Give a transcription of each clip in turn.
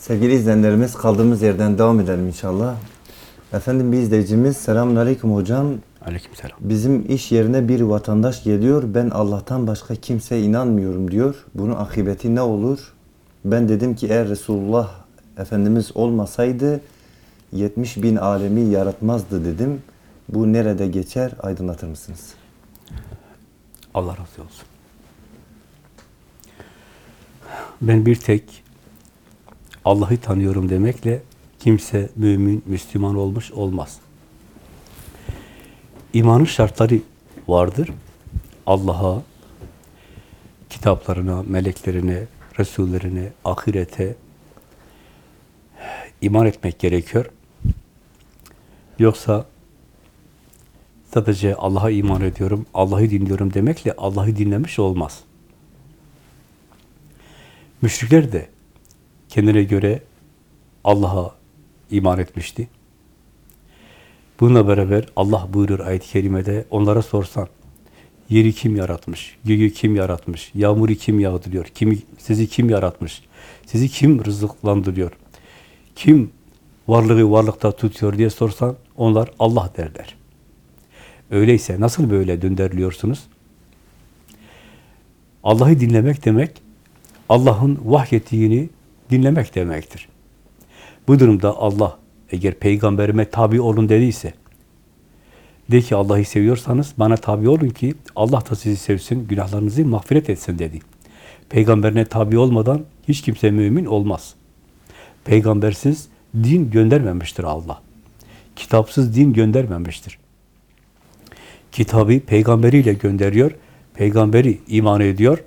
Sevgili izleyenlerimiz kaldığımız yerden devam edelim inşallah. Efendim bir izleyicimiz selamun aleyküm hocam. Aleykümselam. Bizim iş yerine bir vatandaş geliyor. Ben Allah'tan başka kimseye inanmıyorum diyor. Bunun akıbeti ne olur? Ben dedim ki eğer Resulullah Efendimiz olmasaydı 70 bin alemi yaratmazdı dedim. Bu nerede geçer? Aydınlatır mısınız? Allah razı olsun. Ben bir tek Allah'ı tanıyorum demekle kimse mümin, Müslüman olmuş olmaz. İmanın şartları vardır. Allah'a, kitaplarına, meleklerine, Resullerine, ahirete iman etmek gerekiyor. Yoksa sadece Allah'a iman ediyorum, Allah'ı dinliyorum demekle Allah'ı dinlemiş olmaz. Müşrikler de kendine göre Allah'a iman etmişti. Bununla beraber Allah buyurur ayet-i kerimede onlara sorsan yeri kim yaratmış, göğü kim yaratmış, yağmuru kim yağdırıyor, kimi, sizi kim yaratmış, sizi kim rızıklandırıyor, kim varlığı varlıkta tutuyor diye sorsan onlar Allah derler. Öyleyse nasıl böyle döndürülüyorsunuz? Allah'ı dinlemek demek, Allah'ın vahyettiğini dinlemek demektir. Bu durumda Allah eğer peygamberime tabi olun dediyse, de ki Allah'ı seviyorsanız bana tabi olun ki Allah da sizi sevsin, günahlarınızı mağfiret etsin dedi. Peygamberine tabi olmadan hiç kimse mümin olmaz. Peygambersiz din göndermemiştir Allah. Kitapsız din göndermemiştir. Kitabı peygamberiyle gönderiyor, peygamberi iman ediyor.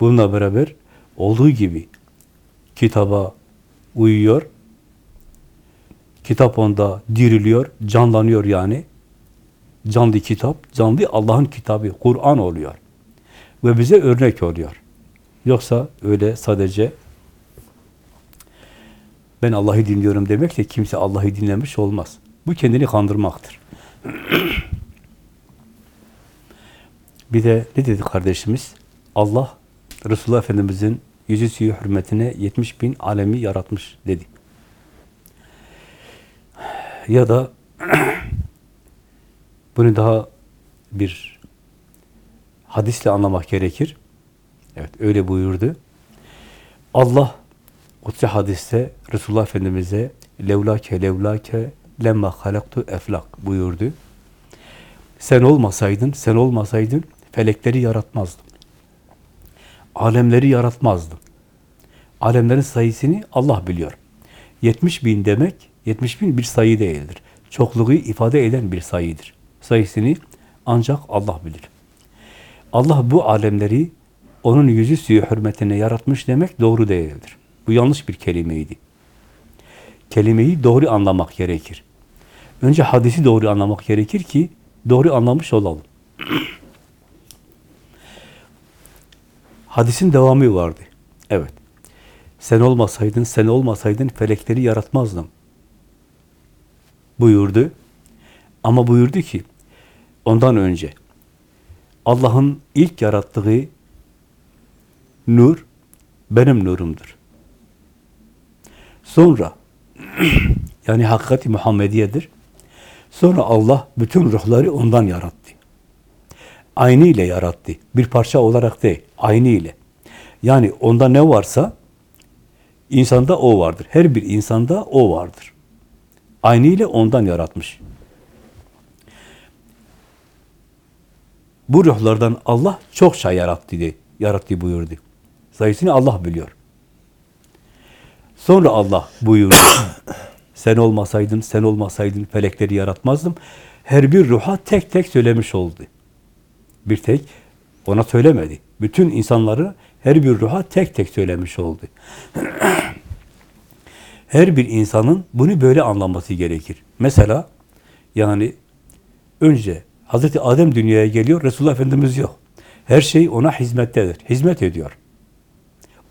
Bununla beraber olduğu gibi kitaba uyuyor, kitap onda diriliyor, canlanıyor yani. Canlı kitap, canlı Allah'ın kitabı, Kur'an oluyor. Ve bize örnek oluyor. Yoksa öyle sadece ben Allah'ı dinliyorum demekle kimse Allah'ı dinlemiş olmaz. Bu kendini kandırmaktır. Bir de ne dedi kardeşimiz? Allah Resulullah Efendimiz'in yüzü suyu hürmetine 70 bin alemi yaratmış dedi. Ya da bunu daha bir hadisle anlamak gerekir. Evet öyle buyurdu. Allah Kutsi hadiste Resulullah Efendimiz'e levlake levlake lemma halaktu eflak buyurdu. Sen olmasaydın, sen olmasaydın felekleri yaratmazdım. Alemleri yaratmazdım. Alemlerin sayısını Allah biliyor. 70 bin demek, 70 bin bir sayı değildir. Çokluğu ifade eden bir sayıdır. Sayısını ancak Allah bilir. Allah bu alemleri onun yüzü suyu hürmetine yaratmış demek doğru değildir. Bu yanlış bir kelimeydi. Kelimeyi doğru anlamak gerekir. Önce hadisi doğru anlamak gerekir ki doğru anlamış olalım. Hadisin devamı vardı. Evet. Sen olmasaydın, sen olmasaydın felekleri yaratmazdım. Buyurdu. Ama buyurdu ki ondan önce Allah'ın ilk yarattığı nur benim nurumdur. Sonra yani hakikati Muhammediye'dir. Sonra Allah bütün ruhları ondan yarattı. Aynı ile yarattı. Bir parça olarak değil, aynı ile. Yani onda ne varsa insanda o vardır. Her bir insanda o vardır. Aynı ile ondan yaratmış. Bu ruhlardan Allah çok şey yarattı, diye, yarattı buyurdu. Sayısını Allah biliyor. Sonra Allah buyurdu. sen olmasaydın, sen olmasaydın felekleri yaratmazdım. Her bir ruha tek tek söylemiş oldu. Bir tek ona söylemedi. Bütün insanları her bir ruha tek tek söylemiş oldu. her bir insanın bunu böyle anlaması gerekir. Mesela yani önce Hazreti Adem dünyaya geliyor, Resulullah Efendimiz yok. Her şey ona hizmettedir. Hizmet ediyor.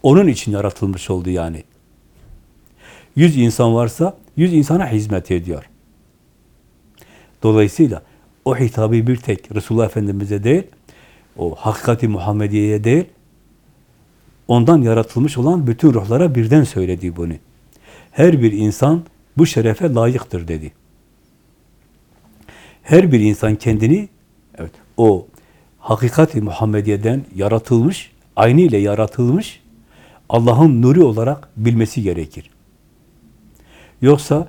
Onun için yaratılmış oldu yani. Yüz insan varsa yüz insana hizmet ediyor. Dolayısıyla o hitabı bir tek Resulullah Efendimiz'e değil, o hakikati Muhammediye'ye değil, ondan yaratılmış olan bütün ruhlara birden söyledi bunu. Her bir insan bu şerefe layıktır dedi. Her bir insan kendini evet o hakikati Muhammediye'den yaratılmış, aynı ile yaratılmış Allah'ın nuru olarak bilmesi gerekir. Yoksa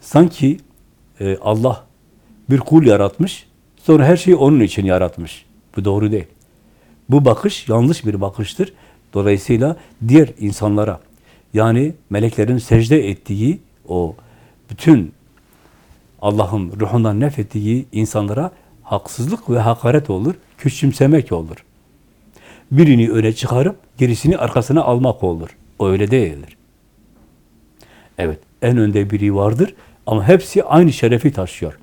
sanki e, Allah bir kul yaratmış, sonra her şeyi onun için yaratmış. Bu doğru değil. Bu bakış yanlış bir bakıştır. Dolayısıyla diğer insanlara, yani meleklerin secde ettiği o bütün Allah'ın ruhundan nefettiği insanlara haksızlık ve hakaret olur, küçümsemek olur. Birini öne çıkarıp gerisini arkasına almak olur. O öyle değildir. Evet, en önde biri vardır ama hepsi aynı şerefi taşıyor.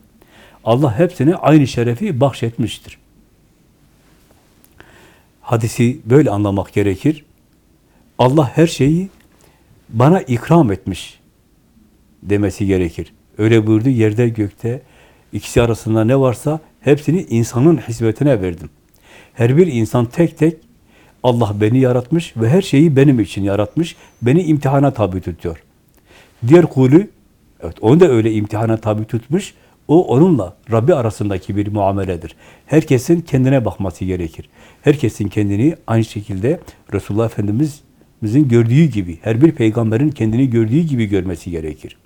Allah hepsine aynı şerefi bahşetmiştir. Hadisi böyle anlamak gerekir. Allah her şeyi bana ikram etmiş demesi gerekir. Öyle buyurdu yerde gökte ikisi arasında ne varsa hepsini insanın hizmetine verdim. Her bir insan tek tek Allah beni yaratmış ve her şeyi benim için yaratmış. Beni imtihana tabi tutuyor. Diğer kulü evet onu da öyle imtihana tabi tutmuş. O onunla Rabbi arasındaki bir muameledir. Herkesin kendine bakması gerekir. Herkesin kendini aynı şekilde Resulullah Efendimiz'in gördüğü gibi, her bir peygamberin kendini gördüğü gibi görmesi gerekir.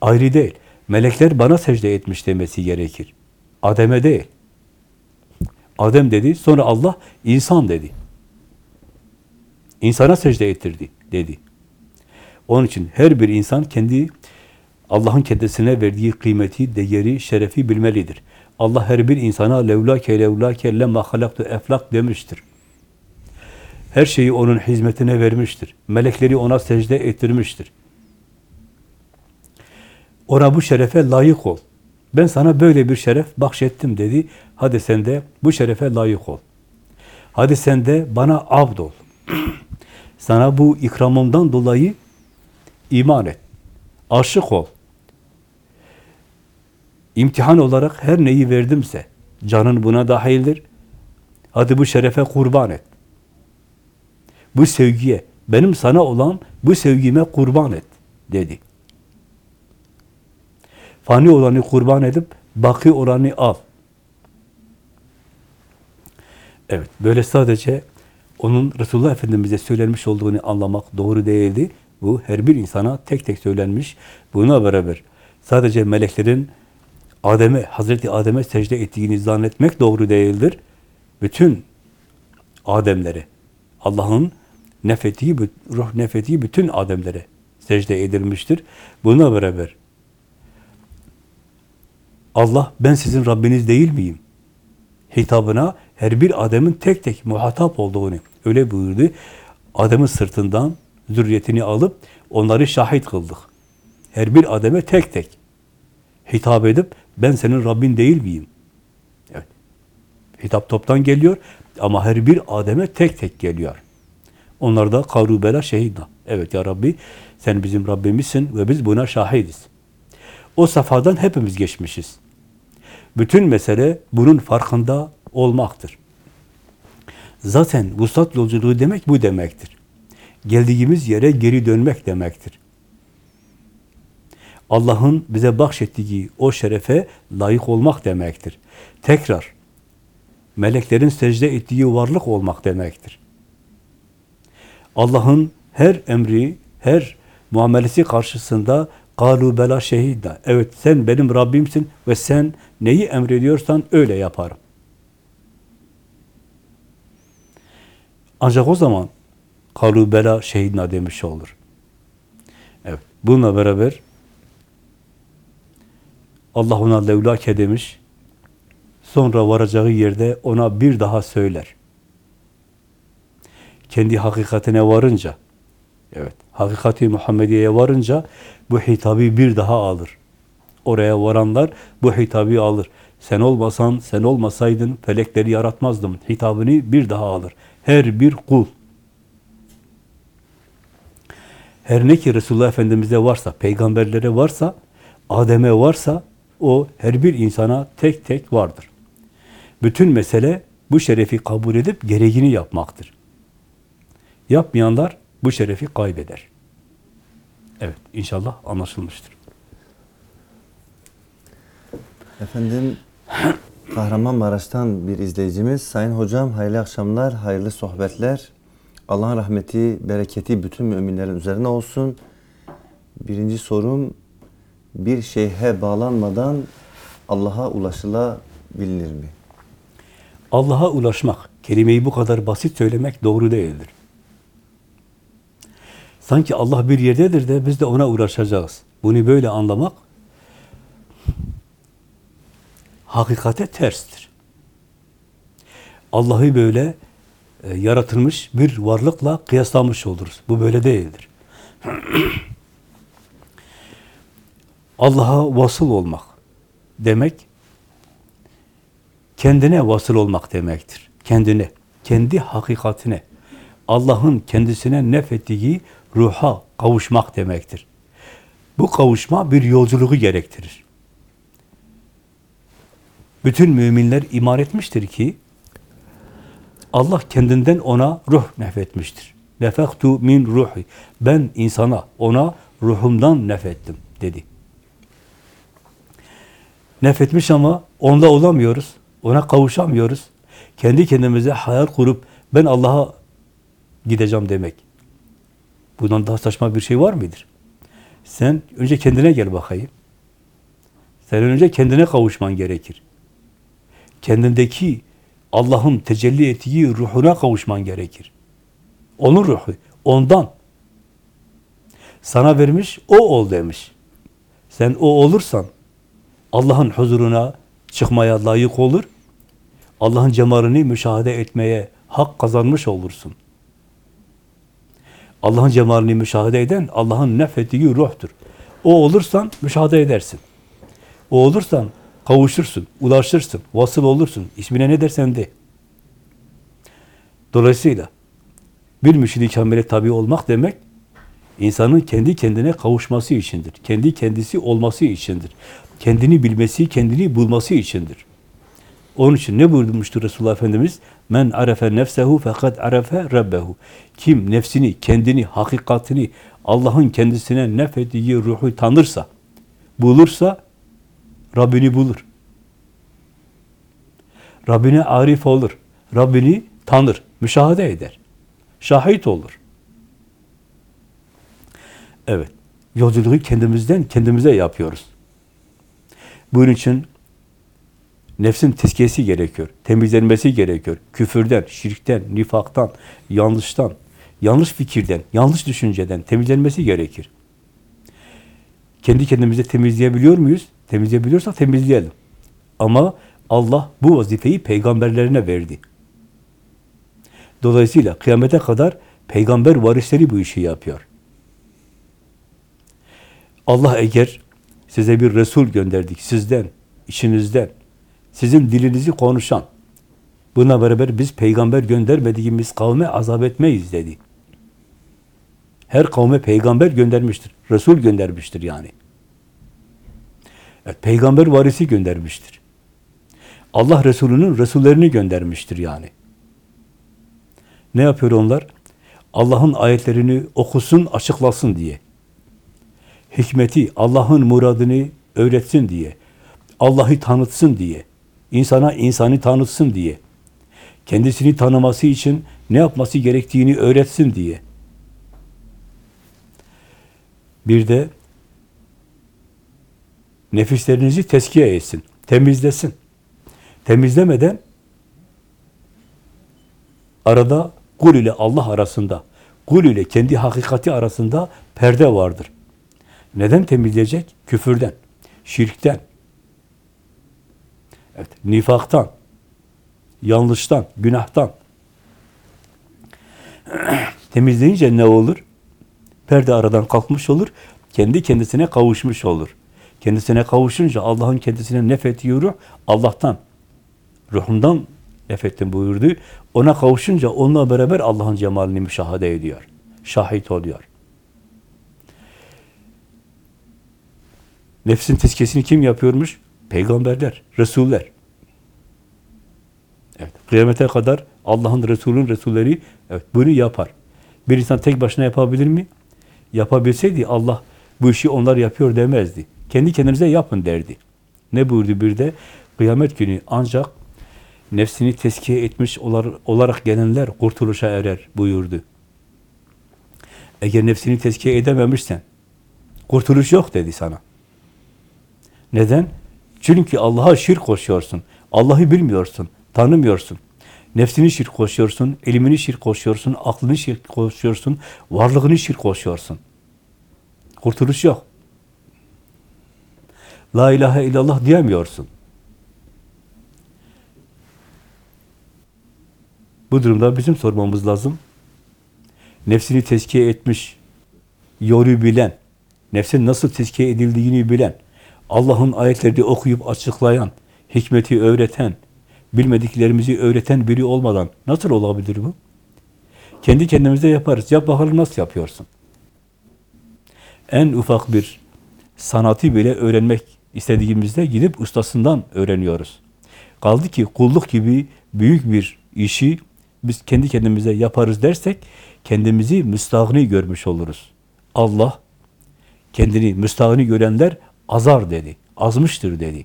Ayrı değil. Melekler bana secde etmiş demesi gerekir. Adem'e değil. Adem dedi, sonra Allah insan dedi. İnsana secde ettirdi dedi. Onun için her bir insan kendi Allah'ın kendisine verdiği kıymeti, değeri, şerefi bilmelidir. Allah her bir insana levlake levlake lemma halaktu eflak demiştir. Her şeyi onun hizmetine vermiştir. Melekleri ona secde ettirmiştir. Ona bu şerefe layık ol. Ben sana böyle bir şeref bahşettim dedi. Hadi sen de bu şerefe layık ol. Hadi sen de bana abd ol. sana bu ikramımdan dolayı iman et. Aşık ol. İmtihan olarak her neyi verdimse, canın buna dahildir. Hadi bu şerefe kurban et. Bu sevgiye, benim sana olan bu sevgime kurban et, dedi. Fani olanı kurban edip, baki olanı al. Evet, böyle sadece onun Resulullah Efendimiz'e söylenmiş olduğunu anlamak doğru değildi. Bu her bir insana tek tek söylenmiş. Buna beraber sadece meleklerin Adem'e, Hazreti Adem'e secde ettiğini zannetmek doğru değildir. Bütün Ademlere, Allah'ın nefettiği, ruh nefettiği bütün Ademlere secde edilmiştir. Buna beraber Allah ben sizin Rabbiniz değil miyim? Hitabına her bir Adem'in tek tek muhatap olduğunu öyle buyurdu. Adem'in sırtından zürriyetini alıp onları şahit kıldık. Her bir Adem'e tek tek hitap edip ben senin Rabbin değil miyim? Evet. Hitap toptan geliyor ama her bir Adem'e tek tek geliyor. Onlar da kavru bela şehidna. Evet ya Rabbi sen bizim Rabbimizsin ve biz buna şahidiz. O safhadan hepimiz geçmişiz. Bütün mesele bunun farkında olmaktır. Zaten vuslat yolculuğu demek bu demektir. Geldiğimiz yere geri dönmek demektir. Allah'ın bize bahşettiği o şerefe layık olmak demektir. Tekrar meleklerin secde ettiği varlık olmak demektir. Allah'ın her emri, her muamelesi karşısında galu bela şehidda. Evet sen benim Rabbimsin ve sen neyi emrediyorsan öyle yaparım. Ancak o zaman galu bela şehidna demiş olur. Evet. Bununla beraber Allah ona levlake demiş. Sonra varacağı yerde ona bir daha söyler. Kendi hakikatine varınca, evet, hakikati Muhammediye'ye varınca bu hitabı bir daha alır. Oraya varanlar bu hitabı alır. Sen olmasan, sen olmasaydın felekleri yaratmazdım. Hitabını bir daha alır. Her bir kul. Her ne ki Resulullah Efendimiz'e varsa, peygamberlere varsa, Adem'e varsa, o her bir insana tek tek vardır. Bütün mesele bu şerefi kabul edip gereğini yapmaktır. Yapmayanlar bu şerefi kaybeder. Evet, inşallah anlaşılmıştır. Efendim Kahramanmaraş'tan bir izleyicimiz. Sayın hocam hayırlı akşamlar, hayırlı sohbetler. Allah'ın rahmeti, bereketi bütün müminlerin üzerine olsun. Birinci sorum bir şeyhe bağlanmadan Allah'a ulaşılabilir mi? Allah'a ulaşmak, kelimeyi bu kadar basit söylemek doğru değildir. Sanki Allah bir yerdedir de biz de ona ulaşacağız. Bunu böyle anlamak hakikate terstir. Allah'ı böyle e, yaratılmış bir varlıkla kıyaslamış oluruz. Bu böyle değildir. Allah'a vasıl olmak demek kendine vasıl olmak demektir. Kendine, kendi hakikatine, Allah'ın kendisine nefettiği ruha kavuşmak demektir. Bu kavuşma bir yolculuğu gerektirir. Bütün müminler iman etmiştir ki Allah kendinden ona ruh nefetmiştir. Nefektu min ruhi. Ben insana, ona ruhumdan nefettim dedi. Nefetmiş ama onda olamıyoruz. Ona kavuşamıyoruz. Kendi kendimize hayal kurup ben Allah'a gideceğim demek. Bundan daha saçma bir şey var mıdır? Sen önce kendine gel bakayım. Sen önce kendine kavuşman gerekir. Kendindeki Allah'ın tecelli ettiği ruhuna kavuşman gerekir. Onun ruhu, ondan. Sana vermiş, o ol demiş. Sen o olursan Allah'ın huzuruna çıkmaya layık olur. Allah'ın cemalini müşahede etmeye hak kazanmış olursun. Allah'ın cemalini müşahede eden Allah'ın nefettiği ruhtur. O olursan müşahede edersin. O olursan kavuşursun, ulaşırsın, vasıl olursun. İsmine ne dersen de. Dolayısıyla bir müşid-i kamile tabi olmak demek insanın kendi kendine kavuşması içindir. Kendi kendisi olması içindir. Kendini bilmesi, kendini bulması içindir. Onun için ne buyurmuştur Resulullah Efendimiz? Men arefe nefsehu fakat arefe rabbehu. Kim nefsini, kendini, hakikatini, Allah'ın kendisine nefettiği ruhu tanırsa, bulursa Rabbini bulur. Rabbine arif olur. Rabbini tanır, müşahede eder. Şahit olur. Evet. Yolculuğu kendimizden kendimize yapıyoruz. Bunun için nefsin tezkiyesi gerekiyor. Temizlenmesi gerekiyor. Küfürden, şirkten, nifaktan, yanlıştan, yanlış fikirden, yanlış düşünceden temizlenmesi gerekir. Kendi kendimize temizleyebiliyor muyuz? Temizleyebiliyorsak temizleyelim. Ama Allah bu vazifeyi peygamberlerine verdi. Dolayısıyla kıyamete kadar peygamber varisleri bu işi yapıyor. Allah eğer size bir Resul gönderdik sizden, içinizden, sizin dilinizi konuşan, buna beraber biz peygamber göndermediğimiz kavme azap etmeyiz dedi. Her kavme peygamber göndermiştir. Resul göndermiştir yani. Evet, peygamber varisi göndermiştir. Allah Resulü'nün Resullerini göndermiştir yani. Ne yapıyor onlar? Allah'ın ayetlerini okusun, açıklasın diye. Hikmeti, Allah'ın muradını öğretsin diye. Allah'ı tanıtsın diye. insana insanı tanıtsın diye. Kendisini tanıması için ne yapması gerektiğini öğretsin diye. Bir de nefislerinizi teskiye etsin, temizlesin. Temizlemeden arada kul ile Allah arasında, kul ile kendi hakikati arasında perde vardır. Neden temizleyecek? Küfürden, şirkten, evet, nifaktan, yanlıştan, günahtan. Temizleyince ne olur? Perde aradan kalkmış olur, kendi kendisine kavuşmuş olur. Kendisine kavuşunca Allah'ın kendisine nefettiği ruh Allah'tan, ruhundan nefettim buyurdu. Ona kavuşunca onunla beraber Allah'ın cemalini müşahede ediyor. Şahit oluyor. Nefsin tezkiyesini kim yapıyormuş? Peygamberler, Resuller. Evet, kıyamete kadar Allah'ın Resulü'nün Resulleri evet, bunu yapar. Bir insan tek başına yapabilir mi? Yapabilseydi Allah bu işi onlar yapıyor demezdi. Kendi kendinize yapın derdi. Ne buyurdu bir de? Kıyamet günü ancak nefsini teskiye etmiş olar- olarak gelenler kurtuluşa erer buyurdu. Eğer nefsini teskiye edememişsen kurtuluş yok dedi sana. Neden? Çünkü Allah'a şirk koşuyorsun. Allah'ı bilmiyorsun, tanımıyorsun. Nefsini şirk koşuyorsun, ilimini şirk koşuyorsun, aklını şirk koşuyorsun, varlığını şirk koşuyorsun. Kurtuluş yok. La ilahe illallah diyemiyorsun. Bu durumda bizim sormamız lazım. Nefsini tezkiye etmiş, yolu bilen, nefsin nasıl tezkiye edildiğini bilen, Allah'ın ayetlerini okuyup açıklayan, hikmeti öğreten, bilmediklerimizi öğreten biri olmadan nasıl olabilir bu? Kendi kendimize yaparız. Yap bakalım nasıl yapıyorsun? En ufak bir sanatı bile öğrenmek istediğimizde gidip ustasından öğreniyoruz. Kaldı ki kulluk gibi büyük bir işi biz kendi kendimize yaparız dersek kendimizi müstahni görmüş oluruz. Allah kendini müstahni görenler azar dedi, azmıştır dedi.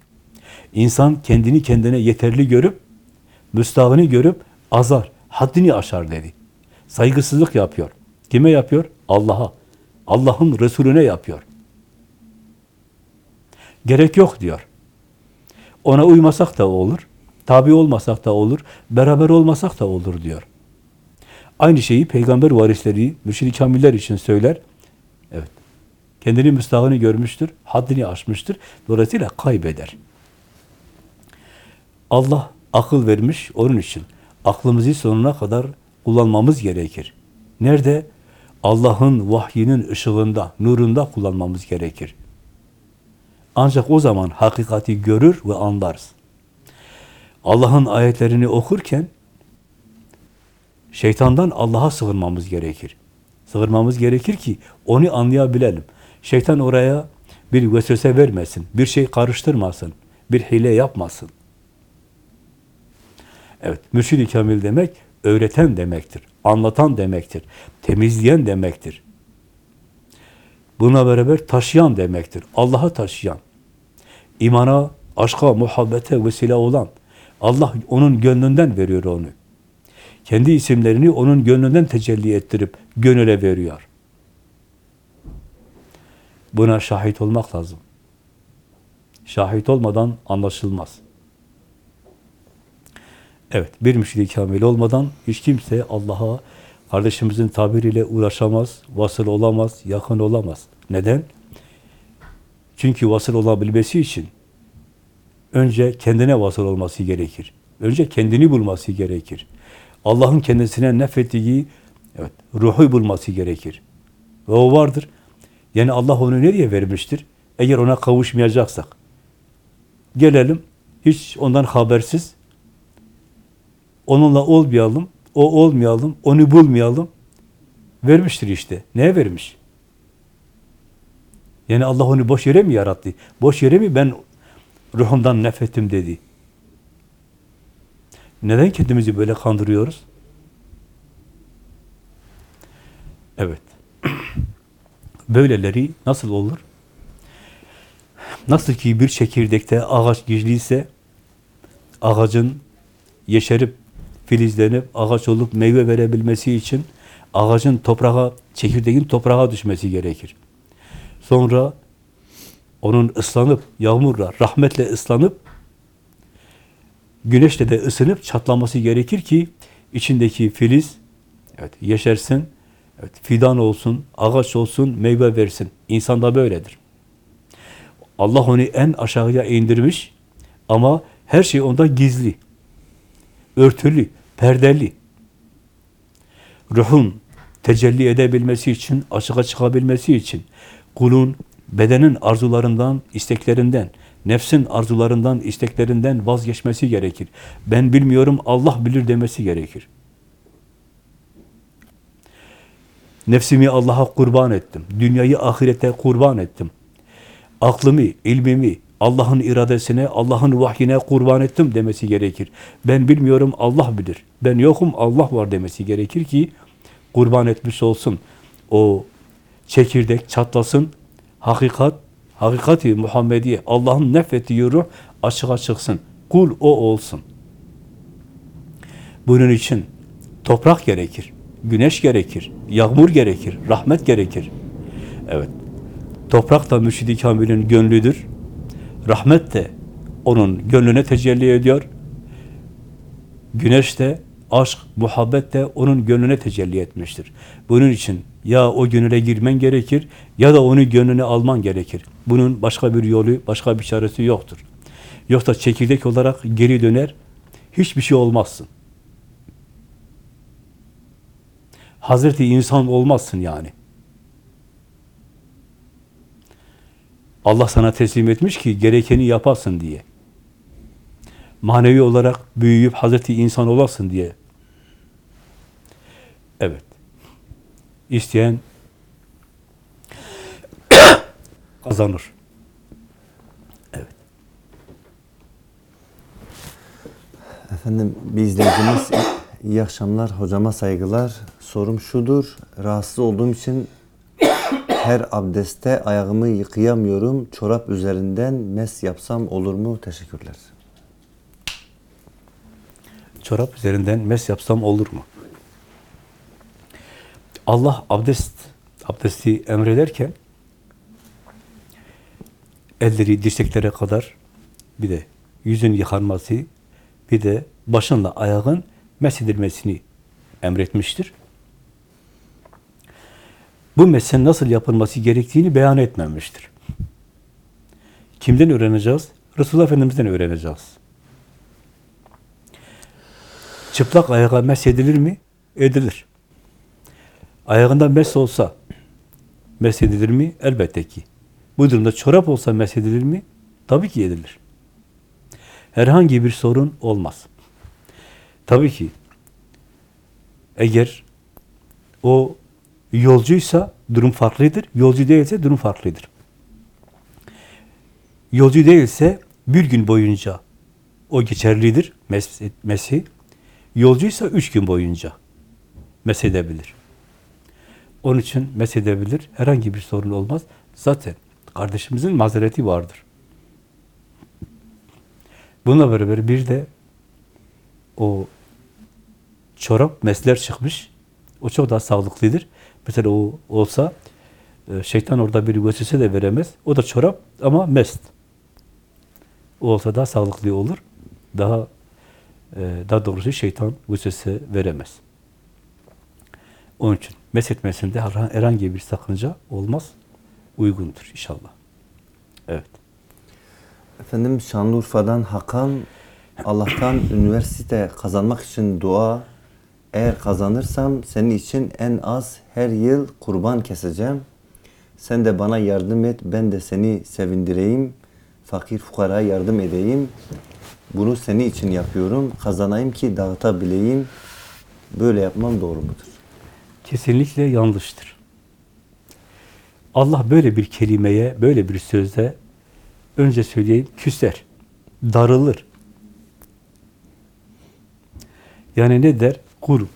İnsan kendini kendine yeterli görüp, müstahni görüp azar, haddini aşar dedi. Saygısızlık yapıyor. Kime yapıyor? Allah'a. Allah'ın Resulüne yapıyor. Gerek yok diyor. Ona uymasak da olur, tabi olmasak da olur, beraber olmasak da olur diyor. Aynı şeyi peygamber varisleri, müşrik kamiller için söyler. Kendini müstahını görmüştür, haddini aşmıştır. Dolayısıyla kaybeder. Allah akıl vermiş onun için. Aklımızı sonuna kadar kullanmamız gerekir. Nerede? Allah'ın vahyinin ışığında, nurunda kullanmamız gerekir. Ancak o zaman hakikati görür ve anlarız. Allah'ın ayetlerini okurken şeytandan Allah'a sığınmamız gerekir. Sığınmamız gerekir ki onu anlayabilelim. Şeytan oraya bir vesvese vermesin, bir şey karıştırmasın, bir hile yapmasın. Evet, mürşid-i kamil demek, öğreten demektir, anlatan demektir, temizleyen demektir. Buna beraber taşıyan demektir, Allah'a taşıyan. İmana, aşka, muhabbete vesile olan, Allah onun gönlünden veriyor onu. Kendi isimlerini onun gönlünden tecelli ettirip gönüle veriyor. Buna şahit olmak lazım. Şahit olmadan anlaşılmaz. Evet, bir müşrik kamil olmadan hiç kimse Allah'a kardeşimizin tabiriyle uğraşamaz, vasıl olamaz, yakın olamaz. Neden? Çünkü vasıl olabilmesi için önce kendine vasıl olması gerekir. Önce kendini bulması gerekir. Allah'ın kendisine nefrettiği evet, ruhu bulması gerekir. Ve o vardır. Yani Allah onu nereye vermiştir? Eğer ona kavuşmayacaksak. Gelelim, hiç ondan habersiz, onunla olmayalım, o olmayalım, onu bulmayalım. Vermiştir işte. Neye vermiş? Yani Allah onu boş yere mi yarattı? Boş yere mi ben ruhumdan nefretim dedi? Neden kendimizi böyle kandırıyoruz? Evet. Böyleleri nasıl olur? Nasıl ki bir çekirdekte ağaç gizliyse ağacın yeşerip, filizlenip, ağaç olup meyve verebilmesi için ağacın toprağa, çekirdeğin toprağa düşmesi gerekir. Sonra onun ıslanıp, yağmurla, rahmetle ıslanıp, güneşle de ısınıp çatlaması gerekir ki içindeki filiz evet, yeşersin, evet, fidan olsun, ağaç olsun, meyve versin. İnsan da böyledir. Allah onu en aşağıya indirmiş ama her şey onda gizli, örtülü, perdeli. Ruhun tecelli edebilmesi için, açığa çıkabilmesi için kulun bedenin arzularından, isteklerinden, nefsin arzularından, isteklerinden vazgeçmesi gerekir. Ben bilmiyorum, Allah bilir demesi gerekir. Nefsimi Allah'a kurban ettim. Dünyayı ahirete kurban ettim. Aklımı, ilmimi, Allah'ın iradesine, Allah'ın vahyine kurban ettim demesi gerekir. Ben bilmiyorum, Allah bilir. Ben yokum, Allah var demesi gerekir ki kurban etmiş olsun. O çekirdek çatlasın, hakikat, hakikati Muhammediye, Allah'ın nefrettiği ruh açığa çıksın. Kul o olsun. Bunun için toprak gerekir, güneş gerekir, yağmur gerekir, rahmet gerekir. Evet. Toprak da mürşidi kamilin gönlüdür. Rahmet de onun gönlüne tecelli ediyor. Güneş de aşk, muhabbet de onun gönlüne tecelli etmiştir. Bunun için ya o gönüle girmen gerekir ya da onu gönlüne alman gerekir. Bunun başka bir yolu, başka bir çaresi yoktur. Yoksa çekirdek olarak geri döner, hiçbir şey olmazsın. Hazreti insan olmazsın yani. Allah sana teslim etmiş ki gerekeni yapasın diye. Manevi olarak büyüyüp Hazreti insan olasın diye. Evet. İsteyen kazanır. Evet. Efendim bir izleyicimiz iyi akşamlar hocama saygılar. Sorum şudur. Rahatsız olduğum için her abdeste ayağımı yıkayamıyorum. Çorap üzerinden mes yapsam olur mu? Teşekkürler. Çorap üzerinden mes yapsam olur mu? Allah abdest abdesti emrederken elleri dirseklere kadar bir de yüzün yıkanması bir de başınla ayağın mesedilmesini emretmiştir. Bu mesin nasıl yapılması gerektiğini beyan etmemiştir. Kimden öğreneceğiz? Resulullah Efendimiz'den öğreneceğiz. Çıplak ayağa mesedilir mi? Edilir. Ayağında mes olsa mesedilir mi? Elbette ki. Bu durumda çorap olsa mesedilir mi? Tabii ki edilir. Herhangi bir sorun olmaz. Tabii ki eğer o yolcuysa durum farklıdır. Yolcu değilse durum farklıdır. Yolcu değilse bir gün boyunca o geçerlidir mes mesi. Yolcuysa üç gün boyunca mesedebilir. Onun için mesedebilir. Herhangi bir sorun olmaz. Zaten kardeşimizin mazereti vardır. Bununla beraber bir de o çorap mesler çıkmış. O çok daha sağlıklıdır. Mesela o olsa e, şeytan orada bir vesvese de veremez. O da çorap ama mest. O olsa daha sağlıklı olur. Daha e, daha doğrusu şeytan vesvese veremez. Onun için meshetmesinde herhangi bir sakınca olmaz. Uygundur inşallah. Evet. Efendim Şanlıurfa'dan Hakan Allah'tan üniversite kazanmak için dua eğer kazanırsam senin için en az her yıl kurban keseceğim. Sen de bana yardım et. Ben de seni sevindireyim. Fakir fukara yardım edeyim. Bunu senin için yapıyorum. Kazanayım ki dağıtabileyim. Böyle yapmam doğru mudur? Kesinlikle yanlıştır. Allah böyle bir kelimeye, böyle bir sözde önce söyleyeyim küser, darılır. Yani ne der? Kurum.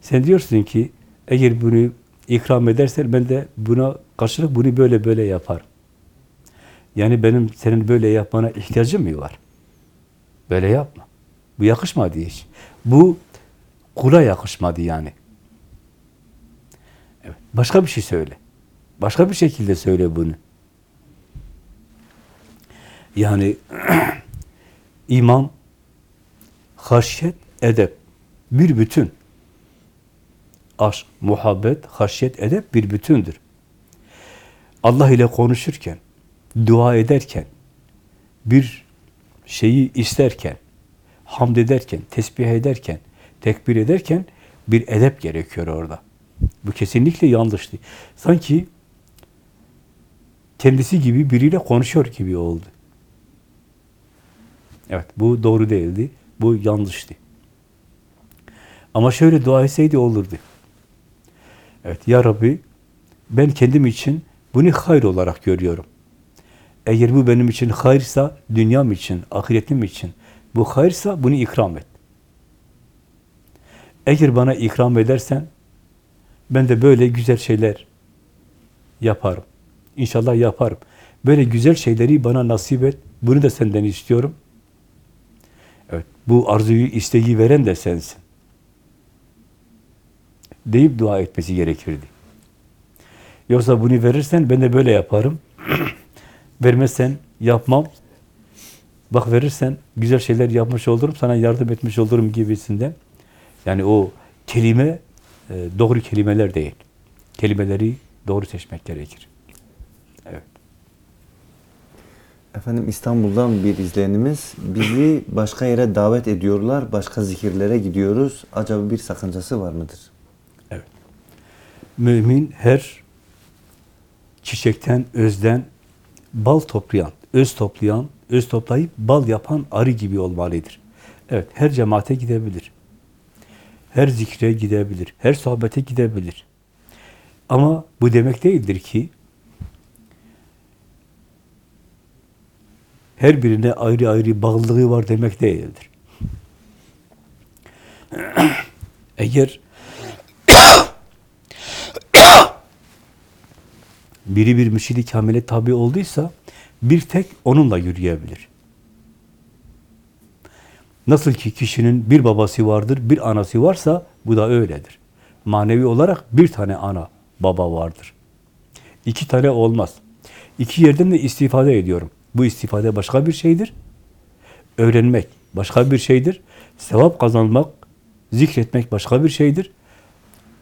Sen diyorsun ki eğer bunu ikram edersen ben de buna karşılık bunu böyle böyle yaparım. Yani benim senin böyle yapmana ihtiyacım mı var? Böyle yapma. Bu yakışmadı hiç. Bu kula yakışmadı yani. Evet. Başka bir şey söyle. Başka bir şekilde söyle bunu. Yani iman, haşyet, edep bir bütün. Aşk, muhabbet, haşyet, edep bir bütündür. Allah ile konuşurken, dua ederken, bir şeyi isterken, hamd ederken, tesbih ederken, tekbir ederken bir edep gerekiyor orada. Bu kesinlikle yanlıştı. Sanki kendisi gibi biriyle konuşuyor gibi oldu. Evet, bu doğru değildi. Bu yanlıştı. Ama şöyle dua etseydi olurdu. Evet, Ya Rabbi, ben kendim için bunu hayır olarak görüyorum. Eğer bu benim için hayırsa, dünyam için, ahiretim için, bu hayırsa bunu ikram et. Eğer bana ikram edersen, ben de böyle güzel şeyler yaparım. İnşallah yaparım. Böyle güzel şeyleri bana nasip et. Bunu da senden istiyorum. Evet, bu arzuyu, isteği veren de sensin. Deyip dua etmesi gerekirdi. Yoksa bunu verirsen ben de böyle yaparım. Vermezsen yapmam. Bak verirsen güzel şeyler yapmış olurum, sana yardım etmiş olurum gibisinden. Yani o kelime e, doğru kelimeler değil. Kelimeleri doğru seçmek gerekir. Evet. Efendim İstanbul'dan bir izleyenimiz bizi başka yere davet ediyorlar, başka zikirlere gidiyoruz. Acaba bir sakıncası var mıdır? Mümin her çiçekten, özden bal toplayan, öz toplayan, öz toplayıp bal yapan arı gibi olmalıdır. Evet, her cemaate gidebilir. Her zikre gidebilir. Her sohbete gidebilir. Ama bu demek değildir ki her birine ayrı ayrı bağlılığı var demek değildir. Eğer biri bir mürşidi kamile tabi olduysa bir tek onunla yürüyebilir. Nasıl ki kişinin bir babası vardır, bir anası varsa bu da öyledir. Manevi olarak bir tane ana, baba vardır. İki tane olmaz. İki yerden de istifade ediyorum. Bu istifade başka bir şeydir. Öğrenmek başka bir şeydir. Sevap kazanmak, zikretmek başka bir şeydir.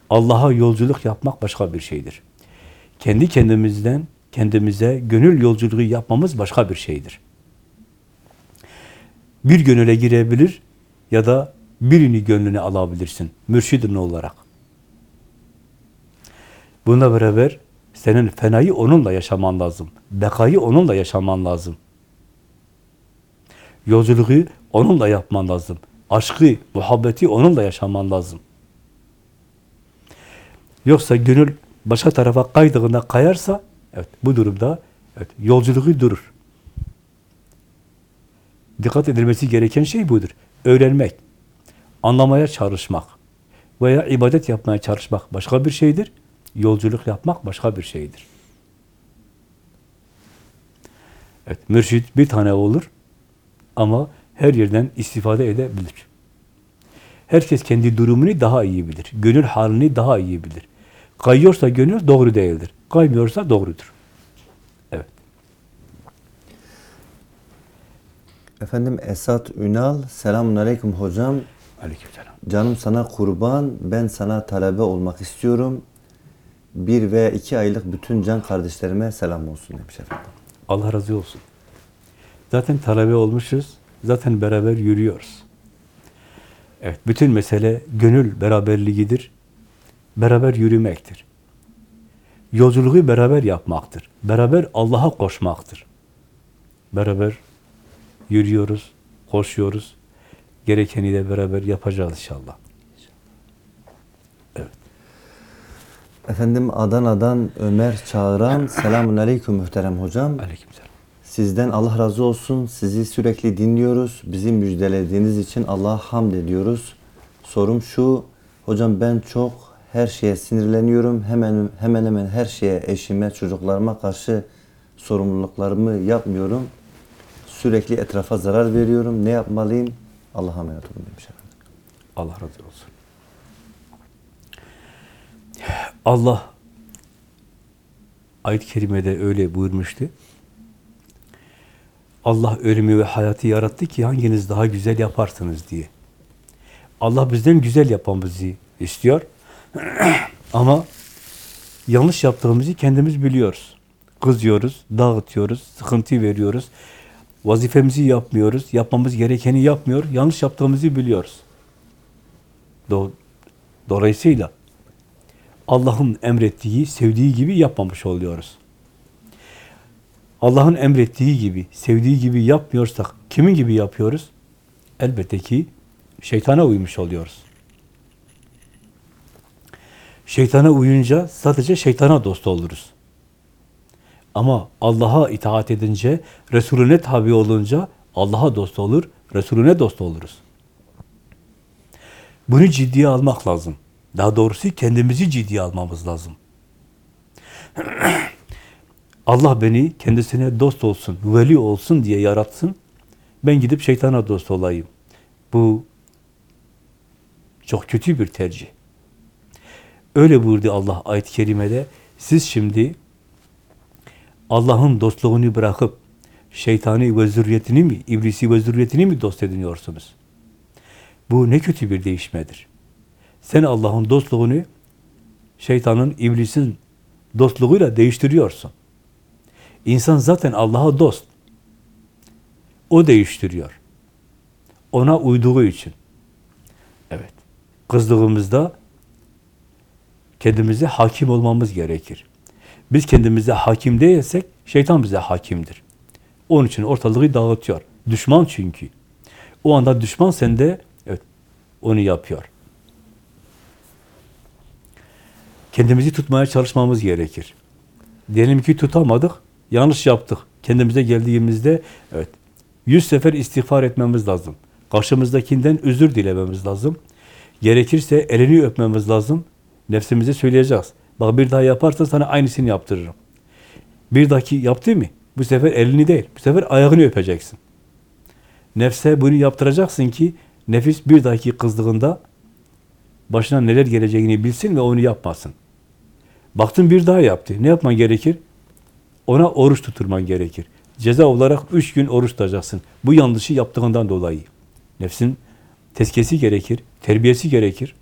Allah'a yolculuk yapmak başka bir şeydir. Kendi kendimizden kendimize gönül yolculuğu yapmamız başka bir şeydir. Bir gönüle girebilir ya da birini gönlüne alabilirsin mürşidin olarak. Buna beraber senin fenayı onunla yaşaman lazım. Bekayı onunla yaşaman lazım. Yolculuğu onunla yapman lazım. Aşkı, muhabbeti onunla yaşaman lazım. Yoksa gönül başka tarafa kaydığında kayarsa, evet bu durumda evet, yolculuğu durur. Dikkat edilmesi gereken şey budur. Öğrenmek, anlamaya çalışmak veya ibadet yapmaya çalışmak başka bir şeydir. Yolculuk yapmak başka bir şeydir. Evet, mürşit bir tane olur ama her yerden istifade edebilir. Herkes kendi durumunu daha iyi bilir. Gönül halini daha iyi bilir. Kayıyorsa gönül doğru değildir. Kaymıyorsa doğrudur. Evet. Efendim Esat Ünal, selamun aleyküm hocam. Aleykümselam. Canım sana kurban, ben sana talebe olmak istiyorum. Bir ve iki aylık bütün can kardeşlerime selam olsun demiş efendim. Allah razı olsun. Zaten talebe olmuşuz. Zaten beraber yürüyoruz. Evet, bütün mesele gönül beraberliğidir. Beraber yürümektir. Yolculuğu beraber yapmaktır. Beraber Allah'a koşmaktır. Beraber yürüyoruz, koşuyoruz. Gerekeni de beraber yapacağız inşallah. Evet. Efendim Adana'dan Ömer Çağıran, selamun aleyküm muhterem hocam. Aleykümselam. Sizden Allah razı olsun. Sizi sürekli dinliyoruz. Bizi müjdelediğiniz için Allah'a hamd ediyoruz. Sorum şu, hocam ben çok her şeye sinirleniyorum. Hemen hemen hemen her şeye eşime, çocuklarıma karşı sorumluluklarımı yapmıyorum. Sürekli etrafa zarar veriyorum. Ne yapmalıyım? Allah'a emanet olun demiş efendim. Allah razı olsun. Allah ayet-i kerimede öyle buyurmuştu. Allah ölümü ve hayatı yarattı ki hanginiz daha güzel yaparsınız diye. Allah bizden güzel yapmamızı istiyor. Ama yanlış yaptığımızı kendimiz biliyoruz. Kızıyoruz, dağıtıyoruz, sıkıntı veriyoruz. Vazifemizi yapmıyoruz, yapmamız gerekeni yapmıyor, yanlış yaptığımızı biliyoruz. Do- Dolayısıyla Allah'ın emrettiği, sevdiği gibi yapmamış oluyoruz. Allah'ın emrettiği gibi, sevdiği gibi yapmıyorsak kimin gibi yapıyoruz? Elbette ki şeytana uymuş oluyoruz. Şeytana uyunca sadece şeytana dost oluruz. Ama Allah'a itaat edince, Resulüne tabi olunca Allah'a dost olur, Resulüne dost oluruz. Bunu ciddiye almak lazım. Daha doğrusu kendimizi ciddiye almamız lazım. Allah beni kendisine dost olsun, veli olsun diye yaratsın. Ben gidip şeytana dost olayım. Bu çok kötü bir tercih. Öyle buyurdu Allah ayet-i kerimede. Siz şimdi Allah'ın dostluğunu bırakıp şeytani ve zürriyetini mi, iblisi ve zürriyetini mi dost ediniyorsunuz? Bu ne kötü bir değişmedir. Sen Allah'ın dostluğunu şeytanın, iblisin dostluğuyla değiştiriyorsun. İnsan zaten Allah'a dost. O değiştiriyor. Ona uyduğu için. Evet. Kızdığımızda kendimize hakim olmamız gerekir. Biz kendimize hakim değilsek şeytan bize hakimdir. Onun için ortalığı dağıtıyor. Düşman çünkü. O anda düşman sende evet onu yapıyor. Kendimizi tutmaya çalışmamız gerekir. Diyelim ki tutamadık, yanlış yaptık. Kendimize geldiğimizde evet yüz sefer istiğfar etmemiz lazım. Karşımızdakinden özür dilememiz lazım. Gerekirse elini öpmemiz lazım. Nefsimize söyleyeceğiz. Bak bir daha yaparsan sana aynısını yaptırırım. Bir dahaki yaptı mı? Bu sefer elini değil, bu sefer ayağını öpeceksin. Nefse bunu yaptıracaksın ki nefis bir dahaki kızdığında başına neler geleceğini bilsin ve onu yapmasın. Baktın bir daha yaptı. Ne yapman gerekir? Ona oruç tuturman gerekir. Ceza olarak üç gün oruç tutacaksın. Bu yanlışı yaptığından dolayı. Nefsin tezkesi gerekir, terbiyesi gerekir.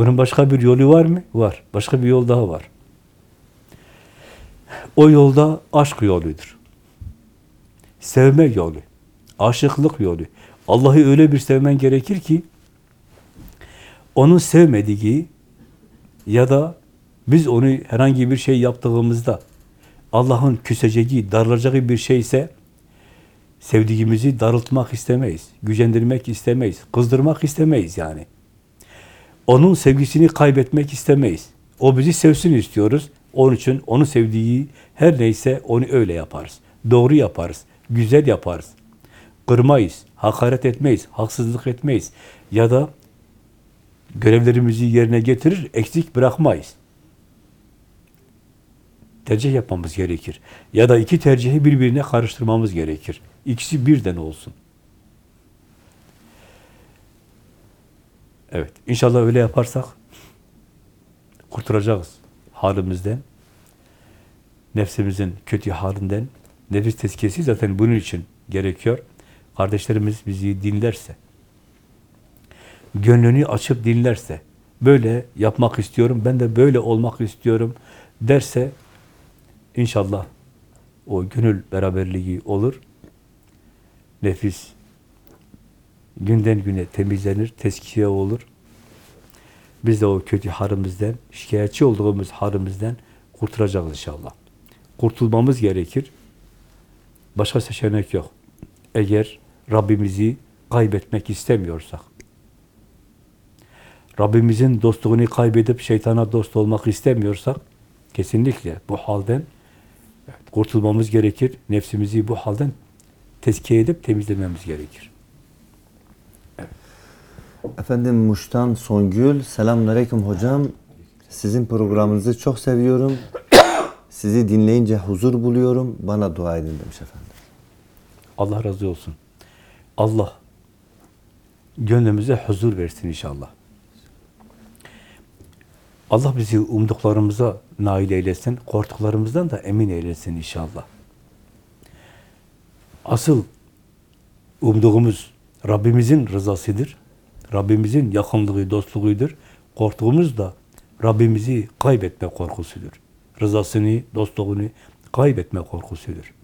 Bunun başka bir yolu var mı? Var. Başka bir yol daha var. O yolda aşk yoludur. Sevme yolu. Aşıklık yolu. Allah'ı öyle bir sevmen gerekir ki onun sevmediği ya da biz onu herhangi bir şey yaptığımızda Allah'ın küseceği, darılacağı bir şeyse sevdiğimizi darıltmak istemeyiz, gücendirmek istemeyiz, kızdırmak istemeyiz yani. Onun sevgisini kaybetmek istemeyiz. O bizi sevsin istiyoruz. Onun için onu sevdiği her neyse onu öyle yaparız. Doğru yaparız, güzel yaparız. Kırmayız, hakaret etmeyiz, haksızlık etmeyiz. Ya da görevlerimizi yerine getirir, eksik bırakmayız. Tercih yapmamız gerekir. Ya da iki tercihi birbirine karıştırmamız gerekir. İkisi birden olsun. Evet, inşallah öyle yaparsak kurtulacağız halimizden, nefsimizin kötü halinden. Nefis tezkiyesi zaten bunun için gerekiyor. Kardeşlerimiz bizi dinlerse, gönlünü açıp dinlerse, böyle yapmak istiyorum, ben de böyle olmak istiyorum derse, inşallah o gönül beraberliği olur. Nefis günden güne temizlenir, teskiye olur. Biz de o kötü harimizden, şikayetçi olduğumuz harimizden kurtulacağız inşallah. Kurtulmamız gerekir. Başka seçenek yok. Eğer Rabbimizi kaybetmek istemiyorsak, Rabbimizin dostluğunu kaybedip şeytana dost olmak istemiyorsak, kesinlikle bu halden kurtulmamız gerekir. Nefsimizi bu halden tezkiye edip temizlememiz gerekir. Efendim Muş'tan Songül. Selamünaleyküm hocam. Sizin programınızı çok seviyorum. Sizi dinleyince huzur buluyorum. Bana dua edin demiş efendim. Allah razı olsun. Allah gönlümüze huzur versin inşallah. Allah bizi umduklarımıza nail eylesin, korktuklarımızdan da emin eylesin inşallah. Asıl umduğumuz Rabbimizin rızasıdır. Rabbimizin yakınlığı, dostluğudur. Korktuğumuz da Rabbimizi kaybetme korkusudur. Rızasını, dostluğunu kaybetme korkusudur.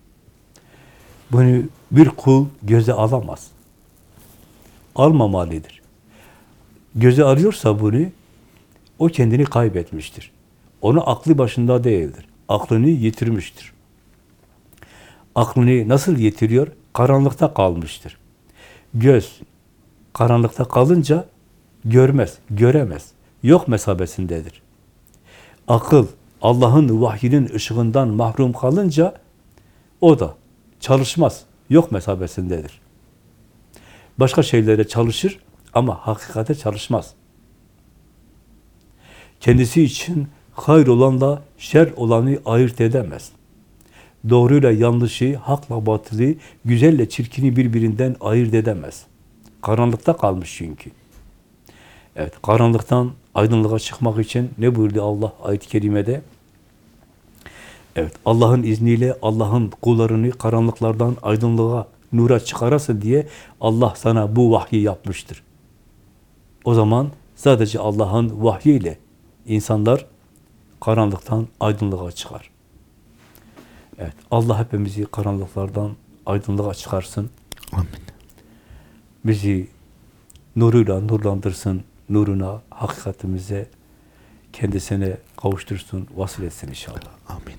Bunu bir kul göze alamaz. Almamalıdır. Göze arıyorsa bunu, o kendini kaybetmiştir. Onu aklı başında değildir. Aklını yitirmiştir. Aklını nasıl yitiriyor? Karanlıkta kalmıştır. Göz karanlıkta kalınca görmez, göremez. Yok mesabesindedir. Akıl Allah'ın vahyinin ışığından mahrum kalınca o da çalışmaz. Yok mesabesindedir. Başka şeylere çalışır ama hakikate çalışmaz. Kendisi için hayır olanla şer olanı ayırt edemez. Doğruyla yanlışı, hakla batılı, güzelle çirkini birbirinden ayırt edemez. Karanlıkta kalmış çünkü. Evet, karanlıktan aydınlığa çıkmak için ne buyurdu Allah ayet-i kerimede? Evet, Allah'ın izniyle Allah'ın kullarını karanlıklardan aydınlığa, nura çıkarasın diye Allah sana bu vahyi yapmıştır. O zaman sadece Allah'ın vahyiyle insanlar karanlıktan aydınlığa çıkar. Evet, Allah hepimizi karanlıklardan aydınlığa çıkarsın. Amin. Bizi nuruyla nurlandırsın, nuruna, hakikatimize, kendisine kavuştursun, vasıl etsin inşallah. Amin.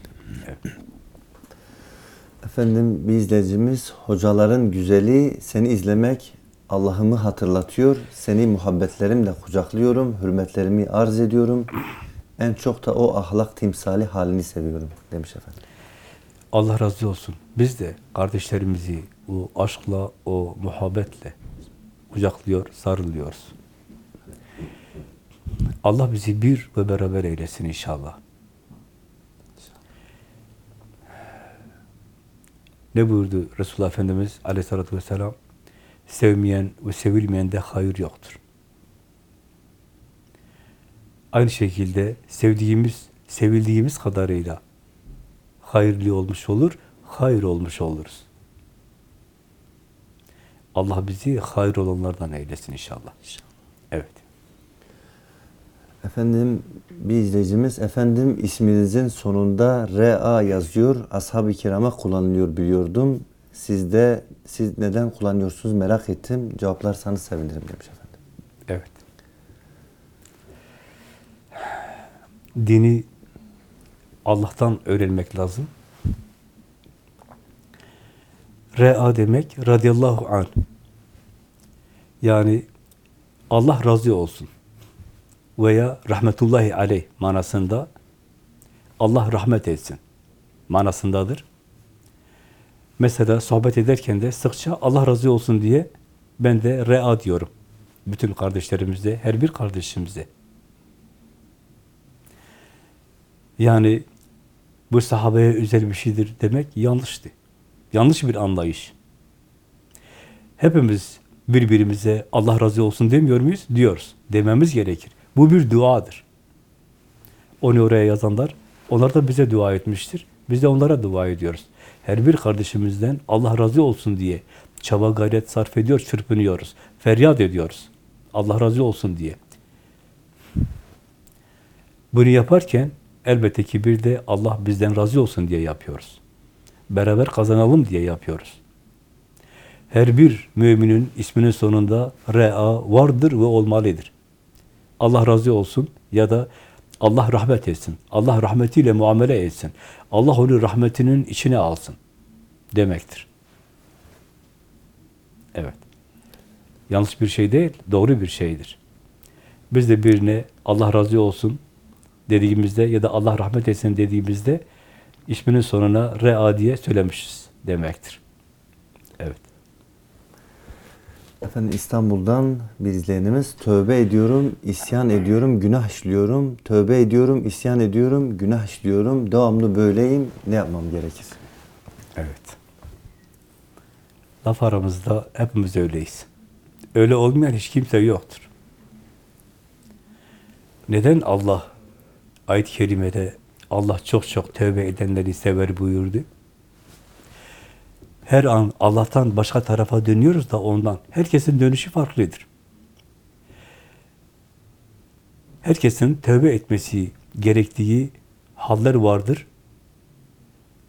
Efendim bir izleyicimiz hocaların güzeli seni izlemek Allah'ımı hatırlatıyor. Seni muhabbetlerimle kucaklıyorum. Hürmetlerimi arz ediyorum. En çok da o ahlak timsali halini seviyorum demiş efendim. Allah razı olsun. Biz de kardeşlerimizi o aşkla, o muhabbetle kucaklıyor, sarılıyoruz. Allah bizi bir ve beraber eylesin inşallah. Ne buyurdu Resulullah Efendimiz aleyhissalatü vesselam? Sevmeyen ve sevilmeyen de hayır yoktur. Aynı şekilde sevdiğimiz, sevildiğimiz kadarıyla hayırlı olmuş olur, hayır olmuş oluruz. Allah bizi hayır olanlardan eylesin inşallah. Evet. Efendim bir izleyicimiz efendim isminizin sonunda RA yazıyor. Ashab-ı kirama kullanılıyor biliyordum. Sizde siz neden kullanıyorsunuz merak ettim. Cevaplarsanız sevinirim demiş efendim. Evet. Dini Allah'tan öğrenmek lazım. Re'a demek radıyallahu anh. Yani Allah razı olsun veya rahmetullahi aleyh manasında Allah rahmet etsin manasındadır. Mesela sohbet ederken de sıkça Allah razı olsun diye ben de re'a diyorum. Bütün kardeşlerimizde, her bir kardeşimizde. Yani bu sahabeye özel bir şeydir demek yanlıştı. Yanlış bir anlayış. Hepimiz birbirimize Allah razı olsun demiyor muyuz? Diyoruz. Dememiz gerekir. Bu bir duadır. Onu oraya yazanlar, onlar da bize dua etmiştir. Biz de onlara dua ediyoruz. Her bir kardeşimizden Allah razı olsun diye çaba gayret sarf ediyor, çırpınıyoruz. Feryat ediyoruz. Allah razı olsun diye. Bunu yaparken elbette ki bir de Allah bizden razı olsun diye yapıyoruz. Beraber kazanalım diye yapıyoruz. Her bir müminin isminin sonunda Re'a vardır ve olmalıdır. Allah razı olsun ya da Allah rahmet etsin. Allah rahmetiyle muamele etsin. Allah onu rahmetinin içine alsın demektir. Evet. Yanlış bir şey değil, doğru bir şeydir. Biz de birine Allah razı olsun dediğimizde ya da Allah rahmet etsin dediğimizde isminin sonuna Re'a diye söylemişiz demektir. Evet. Efendim İstanbul'dan bir izleyenimiz tövbe ediyorum, isyan ediyorum, günah işliyorum. Tövbe ediyorum, isyan ediyorum, günah işliyorum. Devamlı böyleyim. Ne yapmam gerekir? Evet. Laf aramızda hepimiz öyleyiz. Öyle olmayan hiç kimse yoktur. Neden Allah ayet-i kerimede Allah çok çok tövbe edenleri sever buyurdu? Her an Allah'tan başka tarafa dönüyoruz da ondan. Herkesin dönüşü farklıdır. Herkesin tövbe etmesi gerektiği haller vardır.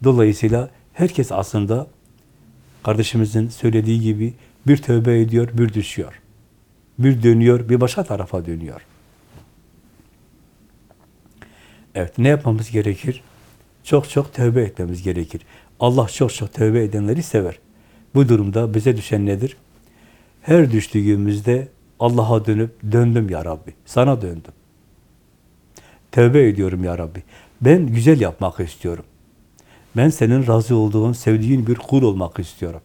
Dolayısıyla herkes aslında kardeşimizin söylediği gibi bir tövbe ediyor, bir düşüyor. Bir dönüyor, bir başka tarafa dönüyor. Evet, ne yapmamız gerekir? Çok çok tövbe etmemiz gerekir. Allah çok çok tövbe edenleri sever. Bu durumda bize düşen nedir? Her düştüğümüzde Allah'a dönüp döndüm ya Rabbi. Sana döndüm. Tövbe ediyorum ya Rabbi. Ben güzel yapmak istiyorum. Ben senin razı olduğun, sevdiğin bir kul olmak istiyorum.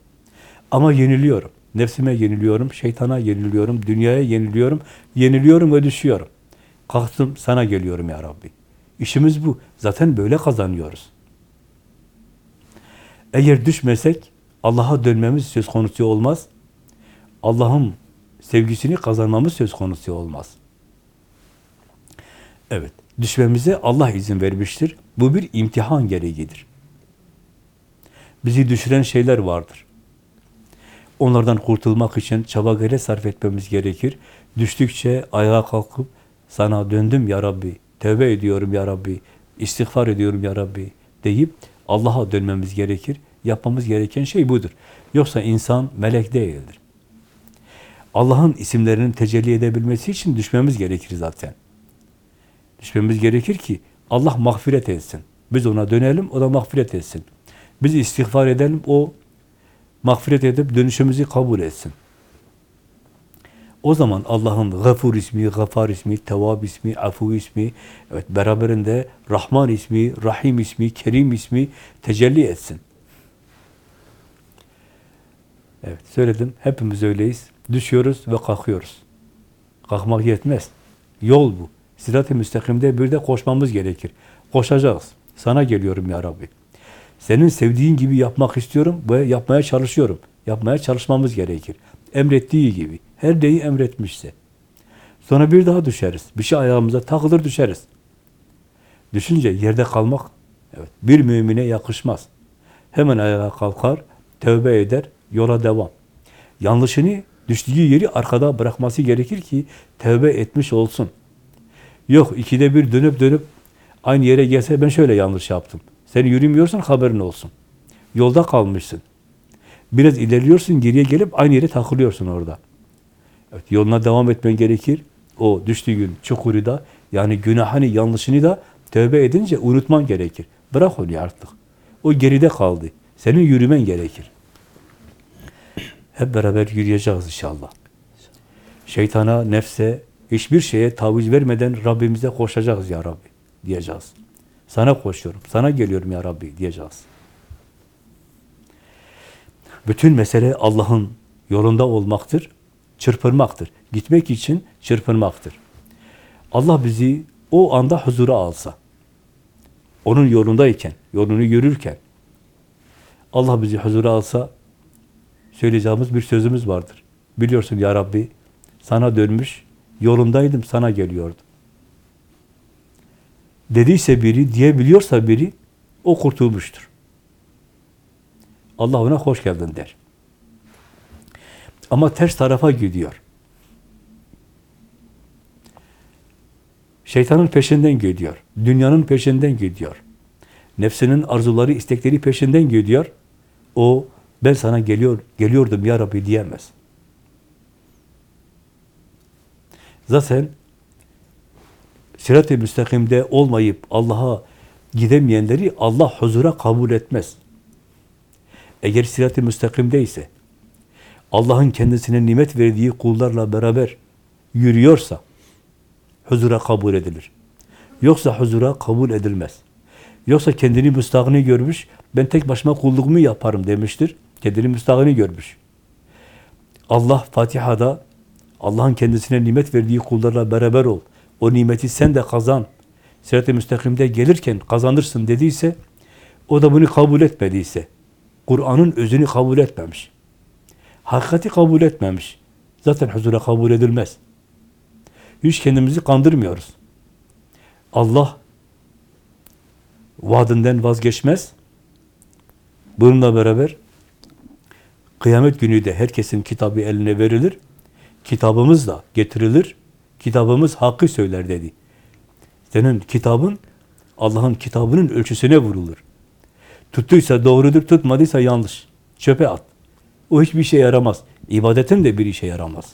Ama yeniliyorum. Nefsime yeniliyorum, şeytana yeniliyorum, dünyaya yeniliyorum, yeniliyorum ve düşüyorum. Kalktım sana geliyorum ya Rabbi. İşimiz bu. Zaten böyle kazanıyoruz. Eğer düşmesek Allah'a dönmemiz söz konusu olmaz. Allah'ın sevgisini kazanmamız söz konusu olmaz. Evet, düşmemize Allah izin vermiştir. Bu bir imtihan gereğidir. Bizi düşüren şeyler vardır. Onlardan kurtulmak için çaba gayret sarf etmemiz gerekir. Düştükçe ayağa kalkıp sana döndüm ya Rabbi, tövbe ediyorum ya Rabbi, istiğfar ediyorum ya Rabbi deyip Allah'a dönmemiz gerekir. Yapmamız gereken şey budur. Yoksa insan melek değildir. Allah'ın isimlerinin tecelli edebilmesi için düşmemiz gerekir zaten. Düşmemiz gerekir ki Allah mağfiret etsin. Biz ona dönelim, o da mağfiret etsin. Biz istiğfar edelim, o mağfiret edip dönüşümüzü kabul etsin. O zaman Allah'ın Gafur ismi, Gafar ismi, Tevab ismi, Afu ismi, evet beraberinde Rahman ismi, Rahim ismi, Kerim ismi tecelli etsin. Evet söyledim. Hepimiz öyleyiz. Düşüyoruz ve kalkıyoruz. Kalkmak yetmez. Yol bu. Sirat-ı müstakimde bir de koşmamız gerekir. Koşacağız. Sana geliyorum ya Rabbi. Senin sevdiğin gibi yapmak istiyorum ve yapmaya çalışıyorum. Yapmaya çalışmamız gerekir. Emrettiği gibi. Her neyi emretmişse. Sonra bir daha düşeriz. Bir şey ayağımıza takılır düşeriz. Düşünce yerde kalmak evet, bir mümine yakışmaz. Hemen ayağa kalkar, tövbe eder, yola devam. Yanlışını düştüğü yeri arkada bırakması gerekir ki tövbe etmiş olsun. Yok ikide bir dönüp dönüp aynı yere gelse ben şöyle yanlış yaptım. Sen yürümüyorsun haberin olsun. Yolda kalmışsın. Biraz ilerliyorsun geriye gelip aynı yere takılıyorsun orada. Evet, yoluna devam etmen gerekir. O düştüğün çukuru da yani günahını yanlışını da tövbe edince unutman gerekir. Bırak onu artık. O geride kaldı. Senin yürümen gerekir. Hep beraber yürüyeceğiz inşallah. Şeytana, nefse, hiçbir şeye taviz vermeden Rabbimize koşacağız ya Rabbi diyeceğiz. Sana koşuyorum, sana geliyorum ya Rabbi diyeceğiz. Bütün mesele Allah'ın yolunda olmaktır, çırpınmaktır. Gitmek için çırpınmaktır. Allah bizi o anda huzura alsa, onun yolundayken, yolunu yürürken, Allah bizi huzura alsa, söyleyeceğimiz bir sözümüz vardır. Biliyorsun ya Rabbi, sana dönmüş, yolundaydım, sana geliyordum. Dediyse biri, diyebiliyorsa biri, o kurtulmuştur. Allah ona hoş geldin der. Ama ters tarafa gidiyor. Şeytanın peşinden gidiyor. Dünyanın peşinden gidiyor. Nefsinin arzuları, istekleri peşinden gidiyor. O ben sana geliyor, geliyordum ya Rabbi diyemez. Zaten sirat-i müstakimde olmayıp Allah'a gidemeyenleri Allah huzura kabul etmez. Eğer sirat-i müstakimdeyse, Allah'ın kendisine nimet verdiği kullarla beraber yürüyorsa, huzura kabul edilir. Yoksa huzura kabul edilmez. Yoksa kendini müstahını görmüş, ben tek başıma kulluğumu yaparım demiştir. Kendini müstahını görmüş. Allah Fatiha'da Allah'ın kendisine nimet verdiği kullarla beraber ol. O nimeti sen de kazan. Sirat-ı müstakimde gelirken kazanırsın dediyse, o da bunu kabul etmediyse, Kur'an'ın özünü kabul etmemiş. Hakikati kabul etmemiş. Zaten huzura kabul edilmez. Hiç kendimizi kandırmıyoruz. Allah vaadinden vazgeçmez. Bununla beraber kıyamet günü de herkesin kitabı eline verilir. Kitabımız da getirilir. Kitabımız hakkı söyler dedi. Senin kitabın Allah'ın kitabının ölçüsüne vurulur. Tuttuysa doğrudur, tutmadıysa yanlış. Çöpe at. O hiçbir işe yaramaz. İbadetin de bir işe yaramaz.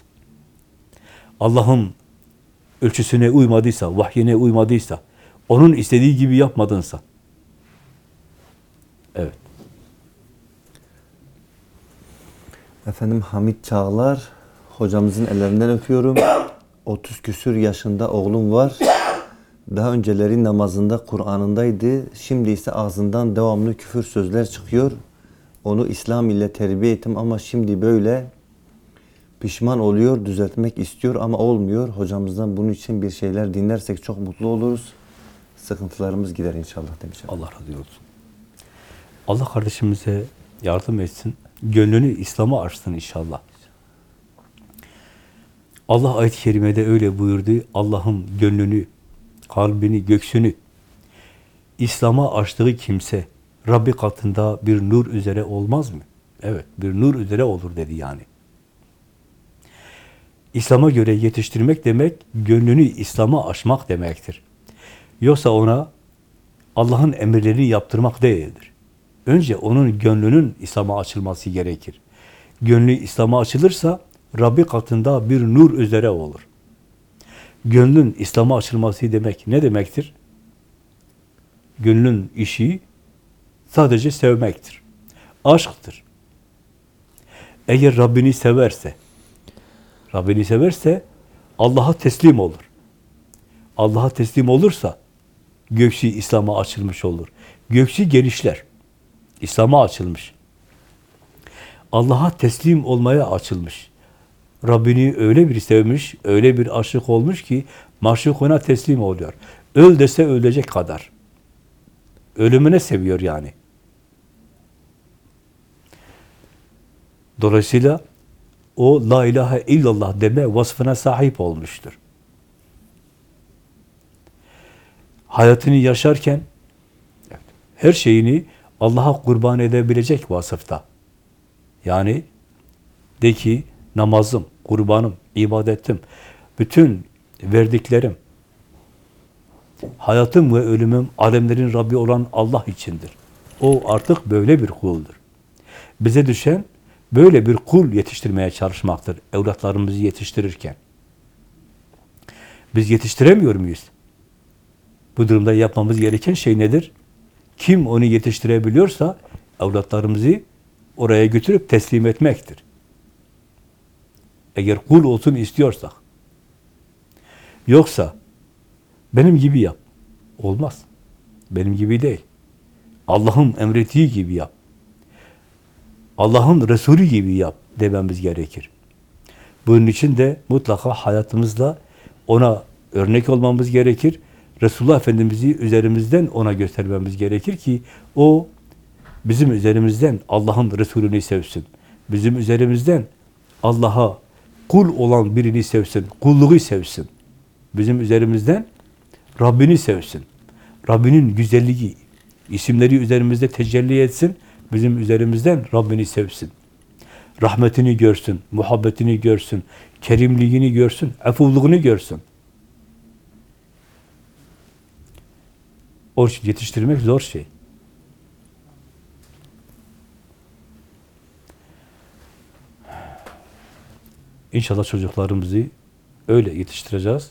Allah'ın ölçüsüne uymadıysa, vahyine uymadıysa, onun istediği gibi yapmadınsa. Evet. Efendim Hamit Çağlar hocamızın ellerinden öpüyorum. 30 küsür yaşında oğlum var. Daha önceleri namazında, Kur'an'ındaydı. Şimdi ise ağzından devamlı küfür sözler çıkıyor. Onu İslam ile terbiye ettim ama şimdi böyle pişman oluyor, düzeltmek istiyor ama olmuyor. Hocamızdan bunun için bir şeyler dinlersek çok mutlu oluruz. Sıkıntılarımız gider inşallah demiş. Allah razı olsun. Allah kardeşimize yardım etsin. Gönlünü İslam'a açsın inşallah. Allah ayet-i kerimede öyle buyurdu. Allah'ın gönlünü, kalbini, göksünü İslam'a açtığı kimse Rabbi katında bir nur üzere olmaz mı? Evet, bir nur üzere olur dedi yani. İslam'a göre yetiştirmek demek, gönlünü İslam'a açmak demektir. Yoksa ona Allah'ın emirlerini yaptırmak değildir. Önce onun gönlünün İslam'a açılması gerekir. Gönlü İslam'a açılırsa Rabbi katında bir nur üzere olur. Gönlün İslam'a açılması demek ne demektir? Gönlün işi sadece sevmektir. Aşktır. Eğer Rabbini severse, Rabbini severse Allah'a teslim olur. Allah'a teslim olursa göksü İslam'a açılmış olur. Göksü genişler. İslam'a açılmış. Allah'a teslim olmaya açılmış. Rabbini öyle bir sevmiş, öyle bir aşık olmuş ki maşuk ona teslim oluyor. Öl dese ölecek kadar. Ölümüne seviyor yani. Dolayısıyla o la ilahe illallah deme vasfına sahip olmuştur. Hayatını yaşarken her şeyini Allah'a kurban edebilecek vasıfta. Yani de ki namazım, kurbanım, ibadetim, bütün verdiklerim, hayatım ve ölümüm alemlerin Rabbi olan Allah içindir. O artık böyle bir kuldur. Bize düşen böyle bir kul yetiştirmeye çalışmaktır evlatlarımızı yetiştirirken. Biz yetiştiremiyor muyuz? Bu durumda yapmamız gereken şey nedir? Kim onu yetiştirebiliyorsa evlatlarımızı oraya götürüp teslim etmektir. Eğer kul olsun istiyorsak. Yoksa benim gibi yap. Olmaz. Benim gibi değil. Allah'ın emrettiği gibi yap. Allah'ın Resulü gibi yap dememiz gerekir. Bunun için de mutlaka hayatımızda ona örnek olmamız gerekir. Resulullah Efendimiz'i üzerimizden ona göstermemiz gerekir ki o bizim üzerimizden Allah'ın Resulünü sevsin. Bizim üzerimizden Allah'a kul olan birini sevsin, kulluğu sevsin. Bizim üzerimizden Rabbini sevsin. Rabbinin güzelliği, isimleri üzerimizde tecelli etsin. Bizim üzerimizden Rabbini sevsin. Rahmetini görsün, muhabbetini görsün, kerimliğini görsün, afuvluğunu görsün. O için yetiştirmek zor şey. İnşallah çocuklarımızı öyle yetiştireceğiz.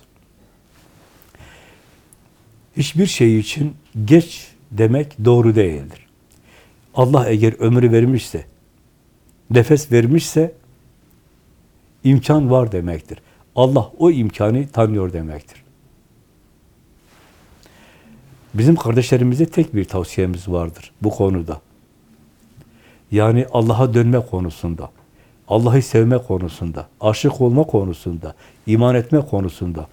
Hiçbir şey için geç demek doğru değildir. Allah eğer ömrü vermişse, nefes vermişse imkan var demektir. Allah o imkanı tanıyor demektir. Bizim kardeşlerimize tek bir tavsiyemiz vardır bu konuda. Yani Allah'a dönme konusunda, Allah'ı sevme konusunda, aşık olma konusunda, iman etme konusunda,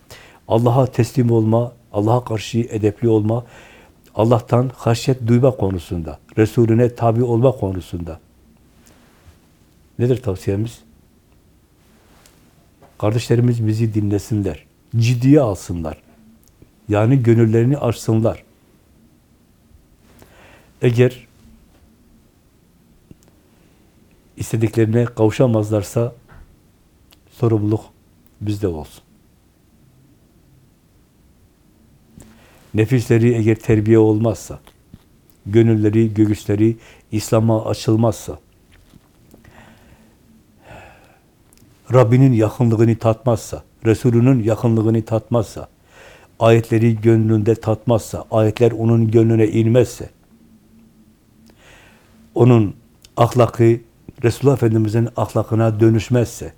Allah'a teslim olma, Allah'a karşı edepli olma, Allah'tan haşyet duyma konusunda, Resulüne tabi olma konusunda. Nedir tavsiyemiz? Kardeşlerimiz bizi dinlesinler, ciddiye alsınlar. Yani gönüllerini açsınlar. Eğer istediklerine kavuşamazlarsa sorumluluk bizde olsun. Nefisleri eğer terbiye olmazsa, gönülleri, göğüsleri İslam'a açılmazsa, Rabbinin yakınlığını tatmazsa, Resulünün yakınlığını tatmazsa, ayetleri gönlünde tatmazsa, ayetler onun gönlüne inmezse, onun ahlakı Resulullah Efendimiz'in ahlakına dönüşmezse,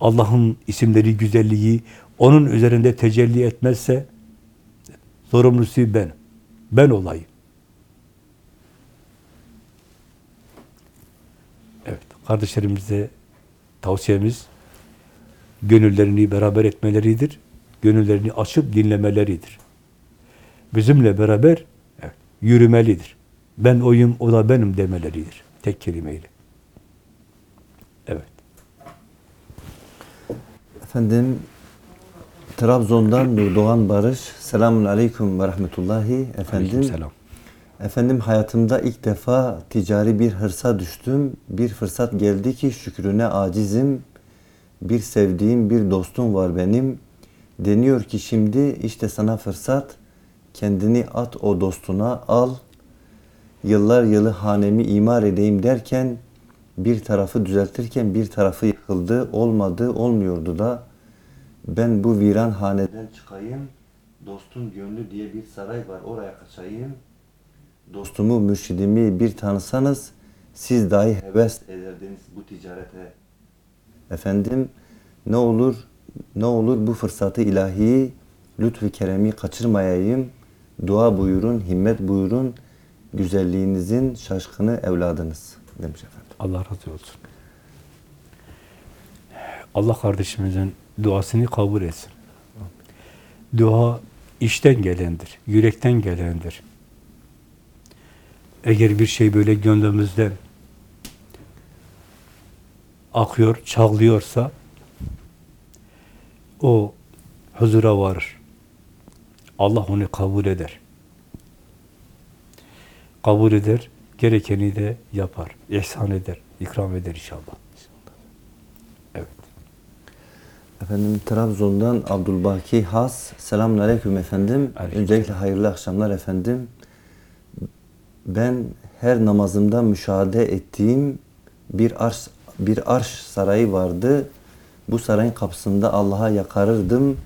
Allah'ın isimleri, güzelliği onun üzerinde tecelli etmezse, sorumlusu ben. Ben olayım. Evet, kardeşlerimize tavsiyemiz gönüllerini beraber etmeleridir. Gönüllerini açıp dinlemeleridir. Bizimle beraber evet, yürümelidir. Ben oyum, o da benim demeleridir. Tek kelimeyle. Evet. Efendim Trabzon'dan Nurdoğan Barış. Selamun Aleyküm ve Rahmetullahi. Efendim, Aleykümselam. efendim hayatımda ilk defa ticari bir hırsa düştüm. Bir fırsat geldi ki şükrüne acizim. Bir sevdiğim bir dostum var benim. Deniyor ki şimdi işte sana fırsat. Kendini at o dostuna al. Yıllar yılı hanemi imar edeyim derken bir tarafı düzeltirken bir tarafı yıkıldı. Olmadı, olmuyordu da. Ben bu viran haneden çıkayım. Dostun gönlü diye bir saray var oraya kaçayım. Dostumu, mürşidimi bir tanısanız siz dahi heves ederdiniz bu ticarete. Efendim ne olur ne olur bu fırsatı ilahi lütfü keremi kaçırmayayım. Dua buyurun, himmet buyurun. Güzelliğinizin şaşkını evladınız demiş efendim. Allah razı olsun. Allah kardeşimizin duasını kabul etsin. Dua işten gelendir, yürekten gelendir. Eğer bir şey böyle gönlümüzden akıyor, çağlıyorsa o huzura varır. Allah onu kabul eder. Kabul eder, gerekeni de yapar, ihsan eder, ikram eder inşallah. Evet. Efendim Trabzon'dan Abdülbaki Has. Selamun Aleyküm efendim. Aleyküm Öncelikle hayırlı akşamlar efendim. Ben her namazımda müşahede ettiğim bir arş bir arş sarayı vardı. Bu sarayın kapısında Allah'a yakarırdım.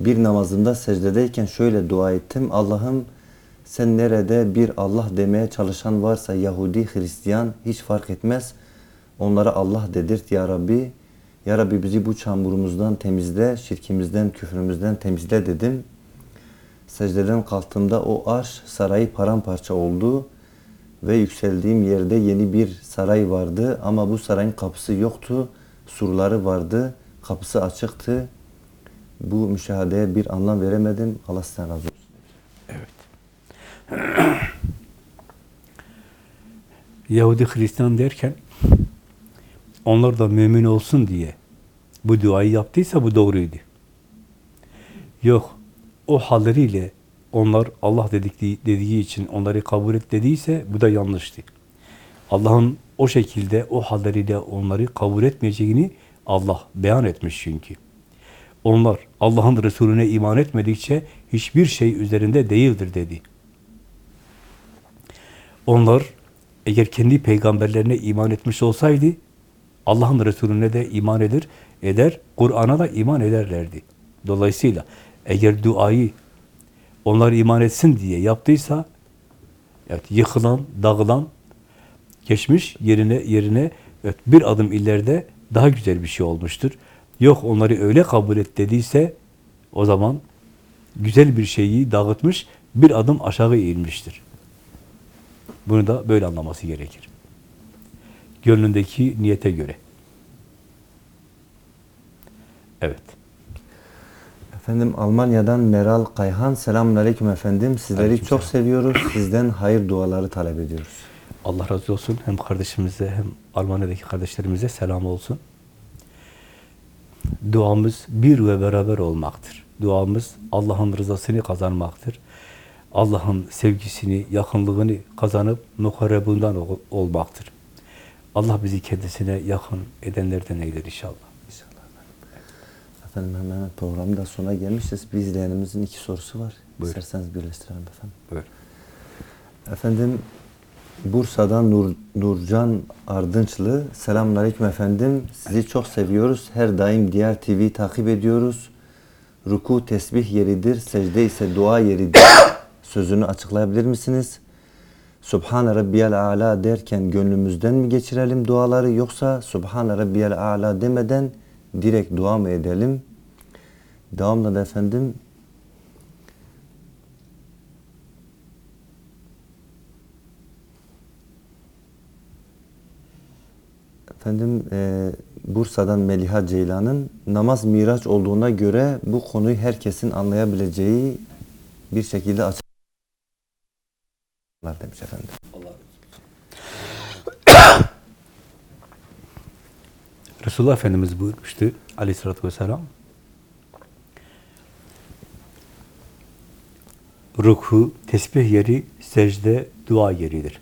Bir namazımda secdedeyken şöyle dua ettim. Allah'ım sen nerede bir Allah demeye çalışan varsa Yahudi, Hristiyan hiç fark etmez. Onlara Allah dedirt ya Rabbi. Ya Rabbi bizi bu çamurumuzdan temizle, şirkimizden, küfrümüzden temizle dedim. Secdeden kalktığımda o arş sarayı paramparça oldu ve yükseldiğim yerde yeni bir saray vardı ama bu sarayın kapısı yoktu, surları vardı, kapısı açıktı. Bu müşahedeye bir anlam veremedim. Allah sizden razı olsun. Yahudi Hristiyan derken onlar da mümin olsun diye bu duayı yaptıysa bu doğruydu. Yok, o halleriyle onlar Allah dedikleri, dediği için onları kabul et dediyse bu da yanlıştı. Allah'ın o şekilde o halleriyle onları kabul etmeyeceğini Allah beyan etmiş çünkü. Onlar Allah'ın Resulüne iman etmedikçe hiçbir şey üzerinde değildir dedi. Onlar eğer kendi peygamberlerine iman etmiş olsaydı Allah'ın Resulüne de iman eder, eder, Kur'an'a da iman ederlerdi. Dolayısıyla eğer duayı onlar iman etsin diye yaptıysa evet, yıkılan, dağılan geçmiş yerine yerine evet, bir adım ileride daha güzel bir şey olmuştur. Yok onları öyle kabul et dediyse o zaman güzel bir şeyi dağıtmış, bir adım aşağı eğilmiştir. Bunu da böyle anlaması gerekir. Gönlündeki niyete göre. Evet. Efendim Almanya'dan Meral Kayhan. Selamun Aleyküm efendim. Sizleri Aleykümselam. çok seviyoruz. Sizden hayır duaları talep ediyoruz. Allah razı olsun. Hem kardeşimize hem Almanya'daki kardeşlerimize selam olsun. Duamız bir ve beraber olmaktır. Duamız Allah'ın rızasını kazanmaktır. Allah'ın sevgisini, yakınlığını kazanıp mukarrebundan ol- olmaktır. Allah bizi kendisine yakın edenlerden eyler inşallah. Efendim hemen programın da sonuna gelmişiz. Bir izleyenimizin iki sorusu var. Buyurun. İsterseniz birleştirelim efendim. Buyur. Efendim Bursa'dan Nur, Nurcan Ardınçlı. Selamun Aleyküm efendim. Sizi çok seviyoruz. Her daim Diğer TV takip ediyoruz. Ruku tesbih yeridir, secde ise dua yeridir sözünü açıklayabilir misiniz? Subhan Rabbiyal Ala derken gönlümüzden mi geçirelim duaları yoksa Subhan Rabbiyal Ala demeden direkt dua mı edelim? Devamla da efendim Efendim e, Bursa'dan Meliha Ceylan'ın namaz miraç olduğuna göre bu konuyu herkesin anlayabileceği bir şekilde açıklamıştır açıklar demiş efendim. Resulullah Efendimiz buyurmuştu aleyhissalatü vesselam. Ruku, tesbih yeri, secde, dua yeridir.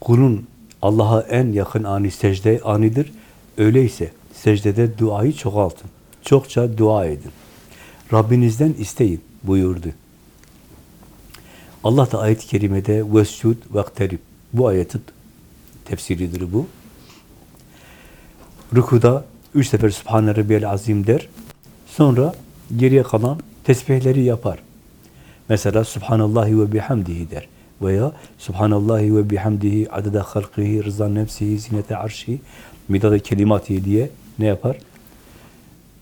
Kulun Allah'a en yakın ani secde anidir. Öyleyse secdede duayı çoğaltın. Çokça dua edin. Rabbinizden isteyin buyurdu. Allah da ayet-i kerimede vescud vakterib bu ayetin tefsiridir bu. Rükuda üç sefer Sübhane Rabbiyel Azim der. Sonra geriye kalan tesbihleri yapar. Mesela Subhanallahi ve bihamdihi der. Veya Subhanallahi ve bihamdihi adede halkihi, rıza nefsihi, zinete arşi, midade kelimatihi diye ne yapar?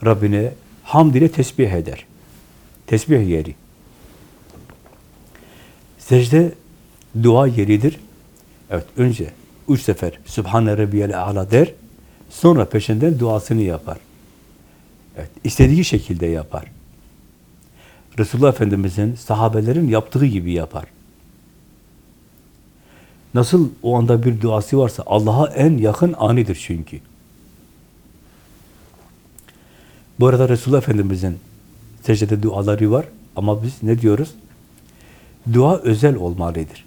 Rabbine hamd ile tesbih eder. Tesbih yeri. Secde dua yeridir. Evet, önce üç sefer Sübhane Rabbiyel A'la der. Sonra peşinden duasını yapar. Evet, istediği şekilde yapar. Resulullah Efendimiz'in, sahabelerin yaptığı gibi yapar. Nasıl o anda bir duası varsa Allah'a en yakın anidir çünkü. Bu arada Resulullah Efendimiz'in secdede duaları var ama biz ne diyoruz? Dua özel olmalıdır.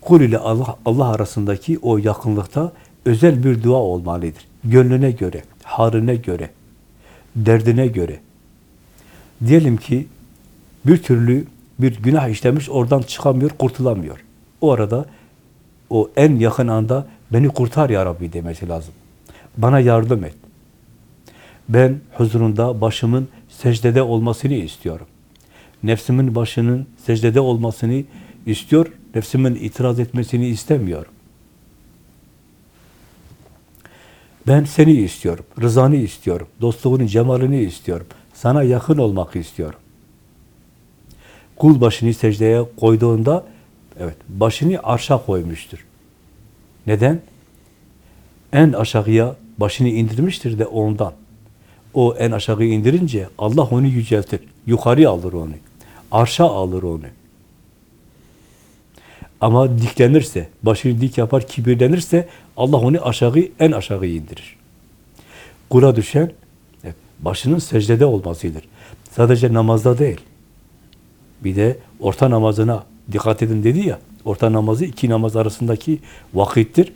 Kul ile Allah, Allah arasındaki o yakınlıkta özel bir dua olmalıdır. Gönlüne göre, harine göre, derdine göre. Diyelim ki bir türlü bir günah işlemiş, oradan çıkamıyor, kurtulamıyor. O arada o en yakın anda beni kurtar ya Rabbi demesi lazım. Bana yardım et. Ben huzurunda başımın secdede olmasını istiyorum. Nefsimin başının secdede olmasını istiyor, nefsimin itiraz etmesini istemiyorum. Ben seni istiyorum, rızanı istiyorum, dostluğunun cemalini istiyorum, sana yakın olmak istiyorum. Kul başını secdeye koyduğunda, evet, başını arşa koymuştur. Neden? En aşağıya başını indirmiştir de ondan. O en aşağı indirince Allah onu yüceltir. Yukarıya alır onu. Arşa alır onu. Ama diklenirse, başını dik yapar, kibirlenirse Allah onu aşağı, en aşağı indirir. Kula düşen evet, başının secdede olmasıdır. Sadece namazda değil. Bir de orta namazına dikkat edin dedi ya, orta namazı iki namaz arasındaki vakittir.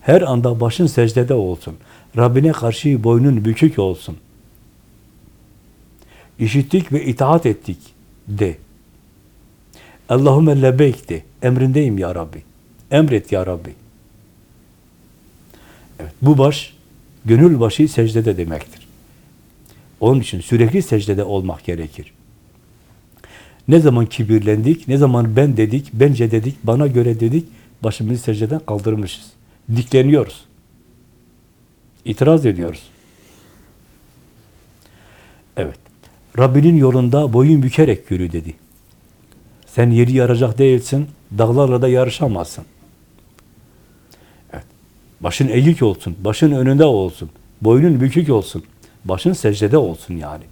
Her anda başın secdede olsun. Rabbine karşı boynun bükük olsun. İşittik ve itaat ettik de. Allahümme lebeyk de. Emrindeyim ya Rabbi. Emret ya Rabbi. Evet, bu baş, gönül başı secdede demektir. Onun için sürekli secdede olmak gerekir. Ne zaman kibirlendik, ne zaman ben dedik, bence dedik, bana göre dedik, başımızı secdeden kaldırmışız. Dikleniyoruz. İtiraz ediyoruz. Evet. Rabbinin yolunda boyun bükerek yürü dedi. Sen yeri yaracak değilsin, dağlarla da yarışamazsın. Evet. Başın eğik olsun, başın önünde olsun, boynun bükük olsun, başın secdede olsun yani.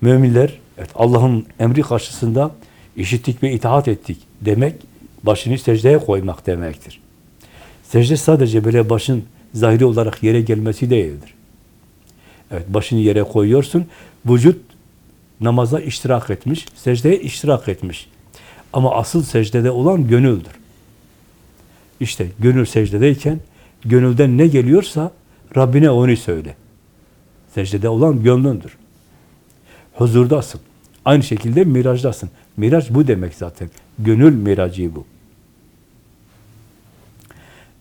Müminler, evet, Allah'ın emri karşısında işittik ve itaat ettik demek, başını secdeye koymak demektir. Secde sadece böyle başın zahiri olarak yere gelmesi değildir. Evet, başını yere koyuyorsun, vücut namaza iştirak etmiş, secdeye iştirak etmiş. Ama asıl secdede olan gönüldür. İşte gönül secdedeyken, gönülden ne geliyorsa Rabbine onu söyle. Secdede olan gönlündür. Huzurdasın. Aynı şekilde miracdasın. Miraç bu demek zaten. Gönül miracı bu.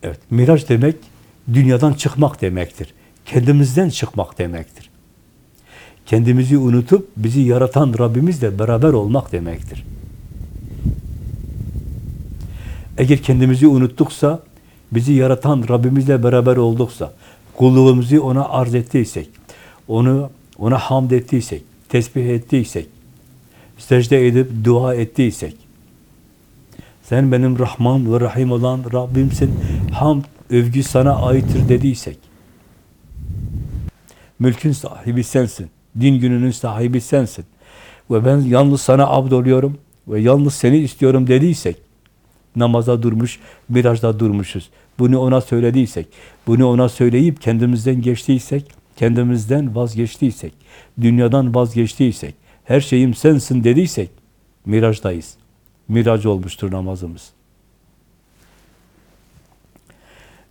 Evet, miraç demek dünyadan çıkmak demektir. Kendimizden çıkmak demektir. Kendimizi unutup bizi yaratan Rabbimizle beraber olmak demektir. Eğer kendimizi unuttuksa, bizi yaratan Rabbimizle beraber olduksa, kulluğumuzu ona arz ettiysek, onu ona hamd ettiysek, tesbih ettiysek, secde edip dua ettiysek, sen benim Rahman ve Rahim olan Rabbimsin, hamd, övgü sana aittir dediysek, mülkün sahibi sensin, din gününün sahibi sensin ve ben yalnız sana abd oluyorum ve yalnız seni istiyorum dediysek, namaza durmuş, virajda durmuşuz. Bunu ona söylediysek, bunu ona söyleyip kendimizden geçtiysek, kendimizden vazgeçtiysek, dünyadan vazgeçtiysek, her şeyim sensin dediysek, mirajdayız. Miraç olmuştur namazımız.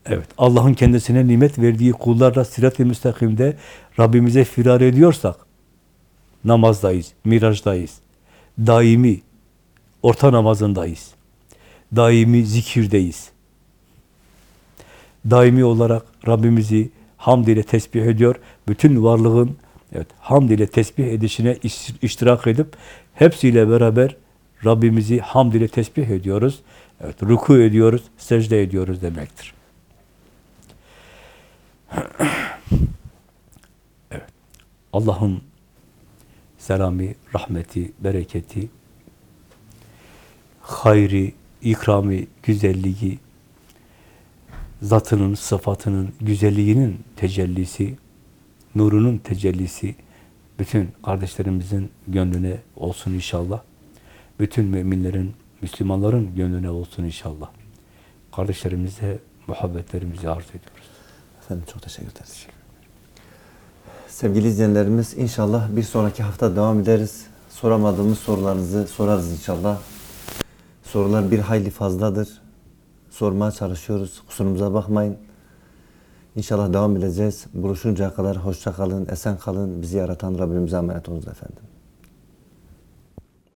Evet, Allah'ın kendisine nimet verdiği kullarla sirat-i müstakimde Rabbimize firar ediyorsak, namazdayız, mirajdayız. Daimi, orta namazındayız. Daimi zikirdeyiz. Daimi olarak Rabbimizi hamd ile tesbih ediyor. Bütün varlığın evet, hamd ile tesbih edişine iş- iştirak edip hepsiyle beraber Rabbimizi hamd ile tesbih ediyoruz. Evet, ruku ediyoruz, secde ediyoruz demektir. Evet. Allah'ın selamı, rahmeti, bereketi, hayri, ikrami, güzelliği, zatının, sıfatının, güzelliğinin tecellisi, nurunun tecellisi bütün kardeşlerimizin gönlüne olsun inşallah. Bütün müminlerin, Müslümanların gönlüne olsun inşallah. Kardeşlerimize muhabbetlerimizi arz ediyoruz. Efendim çok teşekkür ederiz. Sevgili izleyenlerimiz inşallah bir sonraki hafta devam ederiz. Soramadığımız sorularınızı sorarız inşallah. Sorular bir hayli fazladır. Sormaya çalışıyoruz. Kusurumuza bakmayın. İnşallah devam edeceğiz. Buluşuncaya kadar hoşça kalın, esen kalın. Bizi yaratan Rabbimize emanet olunuz efendim.